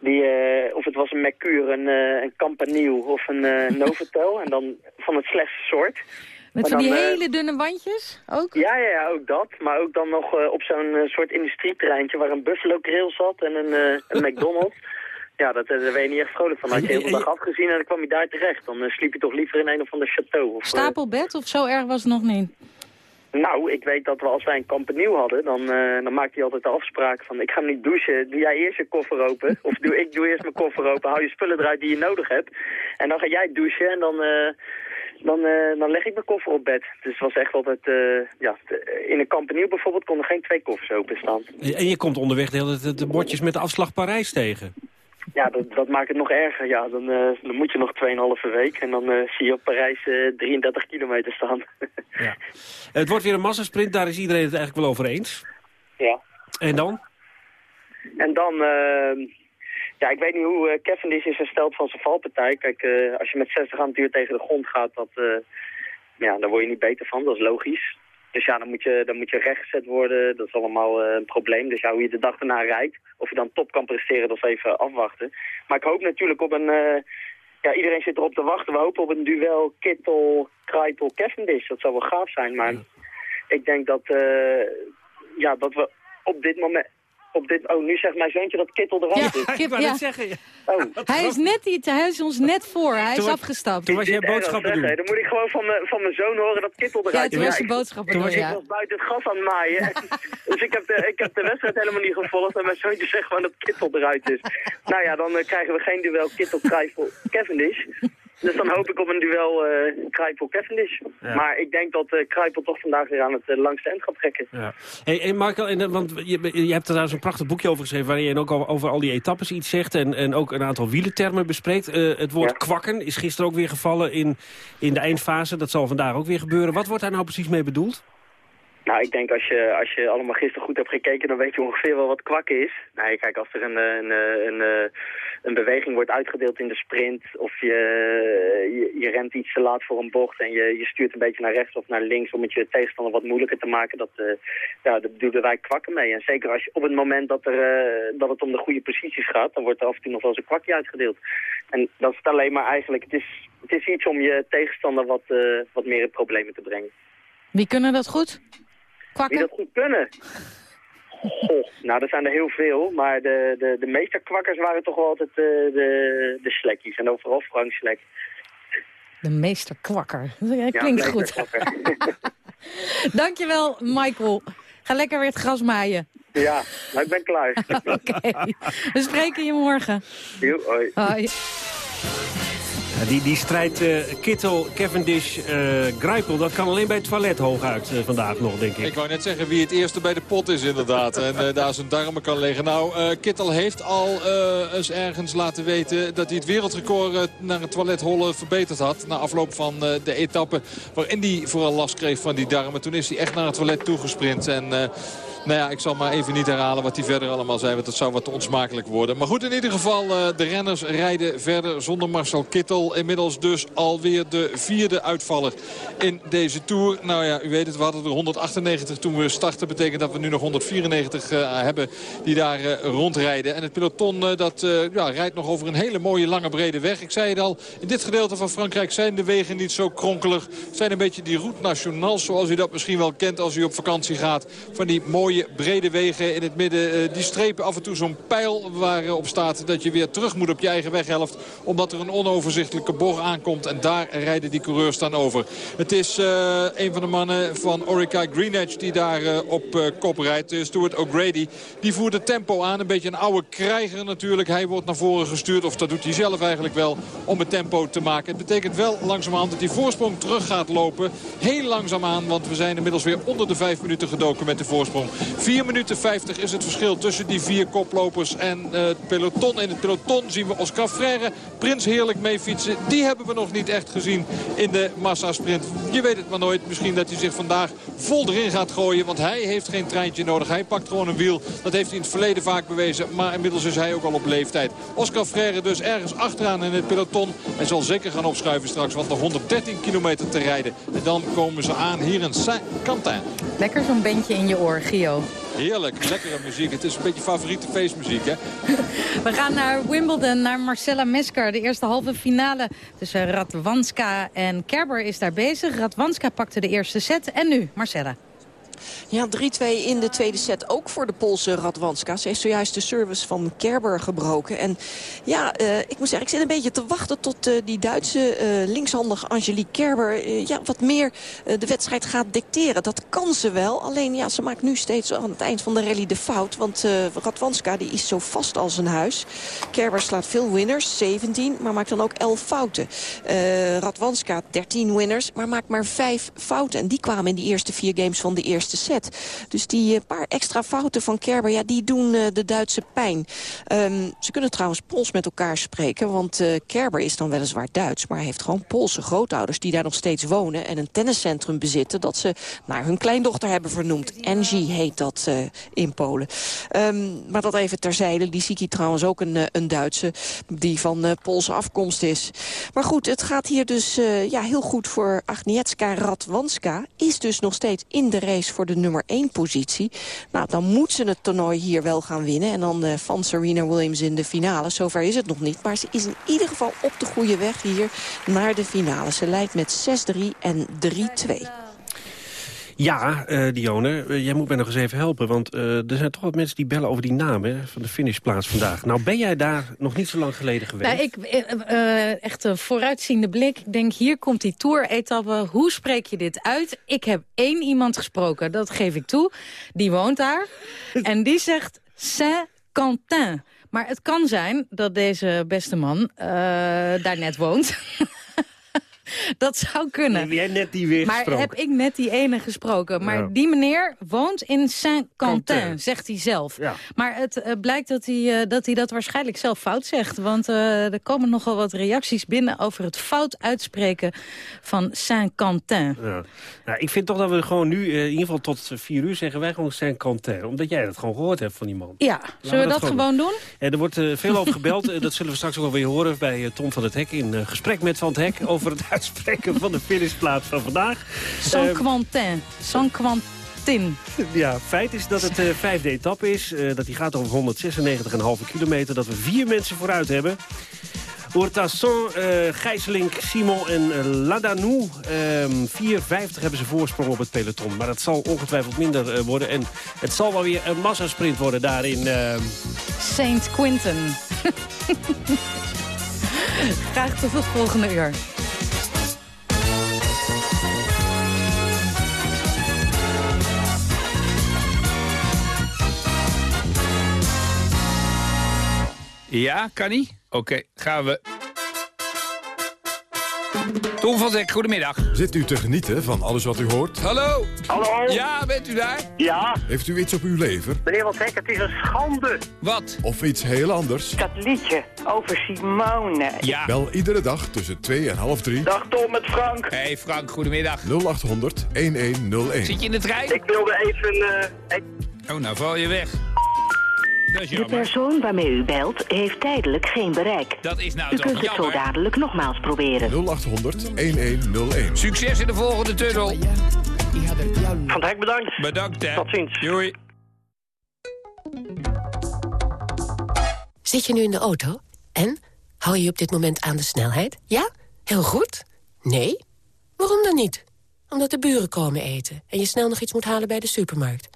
die, eh, of het was een Mercure, een, eh, een of een eh, *laughs* Novotel. en dan van het slechtste soort.
Met van die
dan, eh,
hele dunne wandjes ook?
Ja, ja, ja, ook dat. Maar ook dan nog eh, op zo'n eh, soort industrietreintje waar een Buffalo Grill zat en een, een *laughs* McDonald's. Ja, dat, daar ben je niet echt vrolijk van. Had je heel veel dag afgezien en dan kwam je daar terecht. Dan sliep je toch liever in een of ander château. Of,
Stapelbed of zo erg was het nog niet?
nou, ik weet dat we als wij een kampenieuw hadden, dan, eh, dan maakte hij altijd de afspraak van... ik ga niet douchen, doe jij eerst je koffer open. Of doe, ik doe eerst mijn koffer open, hou je spullen eruit die je nodig hebt. En dan ga jij douchen en dan, dan, eh, dan leg ik mijn koffer op bed. Dus het was echt altijd... eh, ja, in een kampenieuw bijvoorbeeld konden geen twee koffers openstaan.
En je komt onderweg de, hele tijd de bordjes met de afslag Parijs tegen.
Ja, dat, dat maakt het nog erger. Ja, dan, eh, dan moet je nog 2,5 week en dan zie je op Parijs eh, 33 kilometer staan.
Het wordt weer een massasprint, daar is iedereen het eigenlijk wel over eens.
ja.
En dan?
En dan, ja, ik weet niet hoe eh, Cavendish is hersteld van zijn valpartij. Kijk, eh, als je met 60 aan het uur tegen de grond gaat, dat, eh, ja, daar word je niet beter van. Dat is logisch. Dus ja, dan moet je, dan moet je rechtgezet worden. Dat is allemaal eh, een probleem. Dus ja, hoe je de dag erna rijdt, of je dan top kan presteren, dat is even afwachten. Maar ik hoop natuurlijk op een... eh, ja, iedereen zit erop te wachten. We hopen op een duel Kittel, Kruipel, Cavendish. Dat zou wel gaaf zijn, maar ik denk dat, eh, ja, dat we op dit moment... Op dit, oh, nu zegt mijn zoontje dat Kittel eruit is. *laughs*
Kip, ja.
Oh.
Hij is, net iets, hij is ons net voor, hij is afgestapt.
Dit erg zeggen, hè. Dan moet ik gewoon van, mijn- van mijn zoon horen dat Kittel eruit
Ja,
is.
toen was je
ik-
boodschappen
ik,
doen,
ik
ja.
was buiten het gas aan het maaien. *laughs* dus ik heb, de, ik heb de wedstrijd helemaal niet gevolgd. En mijn zoontje zegt gewoon dat Kittel eruit is. nou ja, dan eh, krijgen we geen duel Kittel, Kruipel, Cavendish. Dus dan hoop ik op een duel eh Kruipel, Cavendish.
Ja.
Maar ik denk dat eh Kruipel toch vandaag weer aan het eh, langste eind gaat trekken.
Ja. Hey, hey Marco, en, eh, want je, je hebt er daar zo'n prachtig boekje over geschreven... waarin je ook al, over al die etappes iets zegt... en, en ook een aantal wielentermen bespreekt. Eh, het woord kwakken is gisteren ook weer gevallen in, in de eindfase. Dat zal vandaag ook weer gebeuren. Wat wordt daar nou precies mee bedoeld?
Nou, ik denk als je, als je allemaal gisteren goed hebt gekeken, dan weet je ongeveer wel wat kwak is. Nou, kijk, als er een, eh, een, eh, een, eh, een beweging wordt uitgedeeld in de sprint, of je, je, je rent iets te laat voor een bocht en je, je stuurt een beetje naar rechts of naar links om het je tegenstander wat moeilijker te maken, dat, eh, ja, daar bedoelen wij kwakken mee. En zeker als je, op het moment dat, er, eh, dat het om de goede posities gaat, dan wordt er af en toe nog wel eens een kwakje uitgedeeld. En dat is het alleen maar eigenlijk, het is, het is iets om je tegenstander wat, eh, wat meer in problemen te brengen.
Wie kunnen dat goed? Kwakken?
Wie dat goed kunnen? Goh, nou, er zijn er heel veel, maar de, de, de meeste kwakkers waren toch wel altijd eh, de, de slekkies. En vooral Frank Slek.
De meester kwakker. Dat
Ja,
klinkt
meester
goed. *laughs* Dankjewel, Michael. Ga lekker weer het gras maaien.
Ja, nou, ik ben klaar. *laughs*
Oké. We spreken je morgen.
Jo, hoi.
Hoi.
Die, die strijd eh, Kittel, Cavendish, Greipel... dat kan alleen bij het toilet hooguit eh, vandaag nog, denk ik.
Ik wou net zeggen wie het eerste bij de pot is inderdaad. En daar zijn darmen kan liggen. Nou, Kittel heeft al eens ergens laten weten dat hij het wereldrecord naar het toilet hollen verbeterd had. Na afloop van de etappe waarin hij vooral last kreeg van die darmen. Toen is hij echt naar het toilet toegesprint. En nou ja, ik zal maar even niet herhalen wat hij verder allemaal zei. Want dat zou wat onsmakelijk worden. Maar goed, in ieder geval, de renners rijden verder zonder Marcel Kittel. Inmiddels dus alweer de vierde uitvaller in deze Tour. Nou ja, u weet het, we hadden er 198 toen we starten. betekent dat we nu nog 194 uh, hebben die daar uh, rondrijden. En het peloton uh, dat ja, rijdt nog over een hele mooie lange brede weg. Ik zei het al, in dit gedeelte van Frankrijk zijn de wegen niet zo kronkelig. Het zijn een beetje die route nationale zoals u dat misschien wel kent als u op vakantie gaat. Van die mooie brede wegen in het midden. die strepen af en toe zo'n pijl waarop staat dat je weer terug moet op je eigen weghelft. Omdat er een onoverzichtelijke bocht aankomt. En daar rijden die coureurs dan over. Het is uh, een van de mannen van Orica Greenedge die daar uh, op uh, kop rijdt. Stuart O'Grady. Die voert het tempo aan. Een beetje een oude krijger natuurlijk. Hij wordt naar voren gestuurd. Of dat doet hij zelf eigenlijk wel om het tempo te maken. Het betekent wel langzamerhand dat die voorsprong terug gaat lopen. Heel langzaamaan. Want we zijn inmiddels weer onder de vijf minuten gedoken met de voorsprong. 4 minuten 50 is het verschil tussen die vier koplopers en het peloton. In het peloton zien we Oscar Freire. Prins heerlijk mee fietsen. Die hebben we nog niet echt gezien in de massasprint. Je weet het maar nooit. Misschien dat hij zich vandaag vol erin gaat gooien. Want hij heeft geen treintje nodig. Hij pakt gewoon een wiel. Dat heeft hij in het verleden vaak bewezen. Maar inmiddels is hij ook al op leeftijd. Oscar Freire dus ergens achteraan in het peloton. Hij zal zeker gaan opschuiven straks. Want nog 113 kilometer te rijden. En dan komen ze aan hier in Saint-Quentin.
Lekker zo'n bandje in je oor, Gio.
Heerlijk, lekkere muziek. Het is een beetje favoriete feestmuziek, hè? *laughs*
We gaan naar Wimbledon, naar Marcella Mesker. De eerste halve finale tussen Radwanska en Kerber is daar bezig. Radwanska pakte de eerste set. En nu, Marcella.
Ja, 3-2 in de tweede set. Ook voor de Poolse Radwanska. Ze heeft zojuist de service van Kerber gebroken. En ja, uh, ik moet zeggen, ik zit een beetje te wachten tot uh, die Duitse uh, linkshandige Angelique Kerber... ja, wat meer de wedstrijd gaat dicteren. Dat kan ze wel. Alleen ja, ze maakt nu steeds aan het eind van de rally de fout. Want Radwanska die is zo vast als een huis. Kerber slaat veel winners, 17, maar maakt dan ook 11 fouten. Radwanska 13 winners, maar maakt maar 5 fouten. En die kwamen in die eerste vier games van de eerste set. Dus die uh, paar extra fouten van Kerber, ja, die doen uh, de Duitse pijn. Um, ze kunnen trouwens Pools met elkaar spreken, want uh, Kerber is dan weliswaar Duits... maar heeft gewoon Poolse grootouders die daar nog steeds wonen... en een tenniscentrum bezitten dat ze naar hun kleindochter hebben vernoemd. Angie heet dat in Polen. Um, maar dat even terzijde. Lisicki trouwens ook een, een Duitse die van Poolse afkomst is. Maar goed, het gaat hier dus ja, heel goed voor Agnieszka Radwanska. Is dus nog steeds in de race voor de nummer 1 positie. Nou, dan moet ze het toernooi hier wel gaan winnen. En dan uh, van Serena Williams in de finale. Zover is het nog niet. Maar ze is in ieder geval op de goede weg hier naar de finale. Ze leidt met 6-3 en 3-2.
Ja, uh, Dione, uh, jij moet mij nog eens even helpen. Want uh, er zijn toch wat mensen die bellen over die naam hè, van de finishplaats vandaag. Nou, ben jij daar nog niet zo lang geleden geweest?
Nou, ik, echt een vooruitziende blik. Ik denk, hier komt die tour-etappe. Hoe spreek je dit uit? Ik heb één iemand gesproken, dat geef ik toe. Die woont daar. *laughs* en die zegt Saint-Quentin. Maar het kan zijn dat deze beste man daar net woont. *laughs* *laughs* Dat zou kunnen.
Heb jij net die weer
maar
gesproken?
heb ik net die ene gesproken. Maar
Ja.
die meneer woont in Saint-Quentin,
Quentin.
zegt hij zelf.
Ja.
Maar het eh, blijkt dat hij, eh, dat hij dat waarschijnlijk zelf fout zegt. Want eh, er komen nogal wat reacties binnen over het fout uitspreken van Saint-Quentin.
Ja. Nou, ik vind toch dat we gewoon nu, in ieder geval tot vier uur, zeggen wij gewoon Saint-Quentin. Omdat jij dat gewoon gehoord hebt van die man.
Ja, zullen we dat gewoon doen?
En er wordt veel over gebeld. Dat zullen we straks ook wel weer horen bij Tom van het Hek... in gesprek met Van het Hek over het uitspreken van de finishplaats van vandaag. Eh,
Saint-Quentin. Saint-Quentin.
ja, feit is dat het eh, vijfde etappe is. eh, dat die gaat over 196,5 kilometer. Dat we vier mensen vooruit hebben. Ourtasson, eh Gijsselink, Simon en Ladanou. Ehm 4,50 hebben ze voorsprong op het peloton. Maar dat zal ongetwijfeld minder worden. En het zal wel weer een massasprint worden daarin. ehm
Saint Quentin. Graag tot het volgende uur.
Ja, kan niet? Oké, gaan we. Tom van Zek, goedemiddag.
Zit u te genieten van alles wat u hoort?
Hallo?
Hallo?
Ja, bent u daar?
Ja.
Heeft u iets op uw lever?
Meneer Van Hek, het is een schande.
Wat?
Of iets heel anders?
Dat liedje over Simone.
Ja.
Bel iedere dag tussen 2 en half 3
Dag Tom met Frank.
Hey Frank, goedemiddag.
0800 1101.
Zit je in de trein?
Ik wilde even... eh, ik-
Oh, nou val je weg. Dat is
De persoon waarmee u belt heeft tijdelijk geen bereik.
Dat is nou
u
toch
kunt het zo dadelijk nogmaals proberen.
0800 1101.
Succes in de volgende tunnel.
Van Hek bedankt.
Bedankt, hè.
Tot ziens.
Doei.
Zit je nu in de auto? En? Hou je op dit moment aan de snelheid? Ja? Heel goed? Nee? Waarom dan niet? Omdat de buren komen eten en je snel nog iets moet halen bij de supermarkt.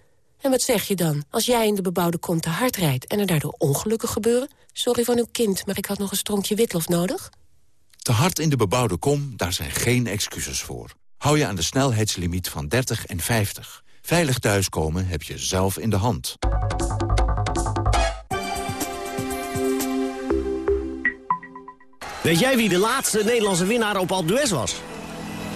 En wat zeg je dan als jij in de bebouwde kom te hard rijdt... en er daardoor ongelukken gebeuren? Sorry van uw kind, maar ik had nog een stronkje witlof nodig.
Te hard in de bebouwde kom, daar zijn geen excuses voor. Hou je aan de snelheidslimiet van 30 en 50. Veilig thuiskomen heb je zelf in de hand.
Weet jij wie de laatste Nederlandse winnaar op Alpe d'Huez was?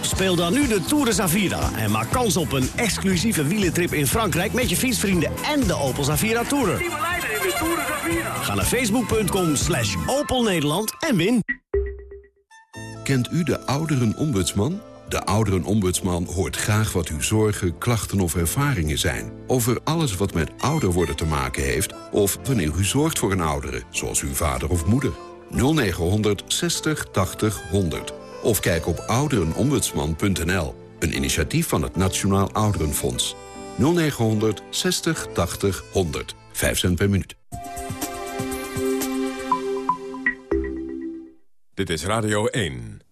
Speel dan nu de Tour de Zavira en maak kans op een exclusieve wielentrip in Frankrijk... met je fietsvrienden en de Opel Zavira Tourer. Ga naar facebook.com slash Opel Nederland en win.
Kent u de ouderenombudsman? De ouderenombudsman hoort graag wat uw zorgen, klachten of ervaringen zijn... over alles wat met ouder worden te maken heeft... of wanneer u zorgt voor een oudere, zoals uw vader of moeder. 0900 60 80 100. Of kijk op ouderenombudsman.nl. Een initiatief van het Nationaal Ouderenfonds. 0900 60 80 100. 5 cent per minuut.
Dit is Radio 1.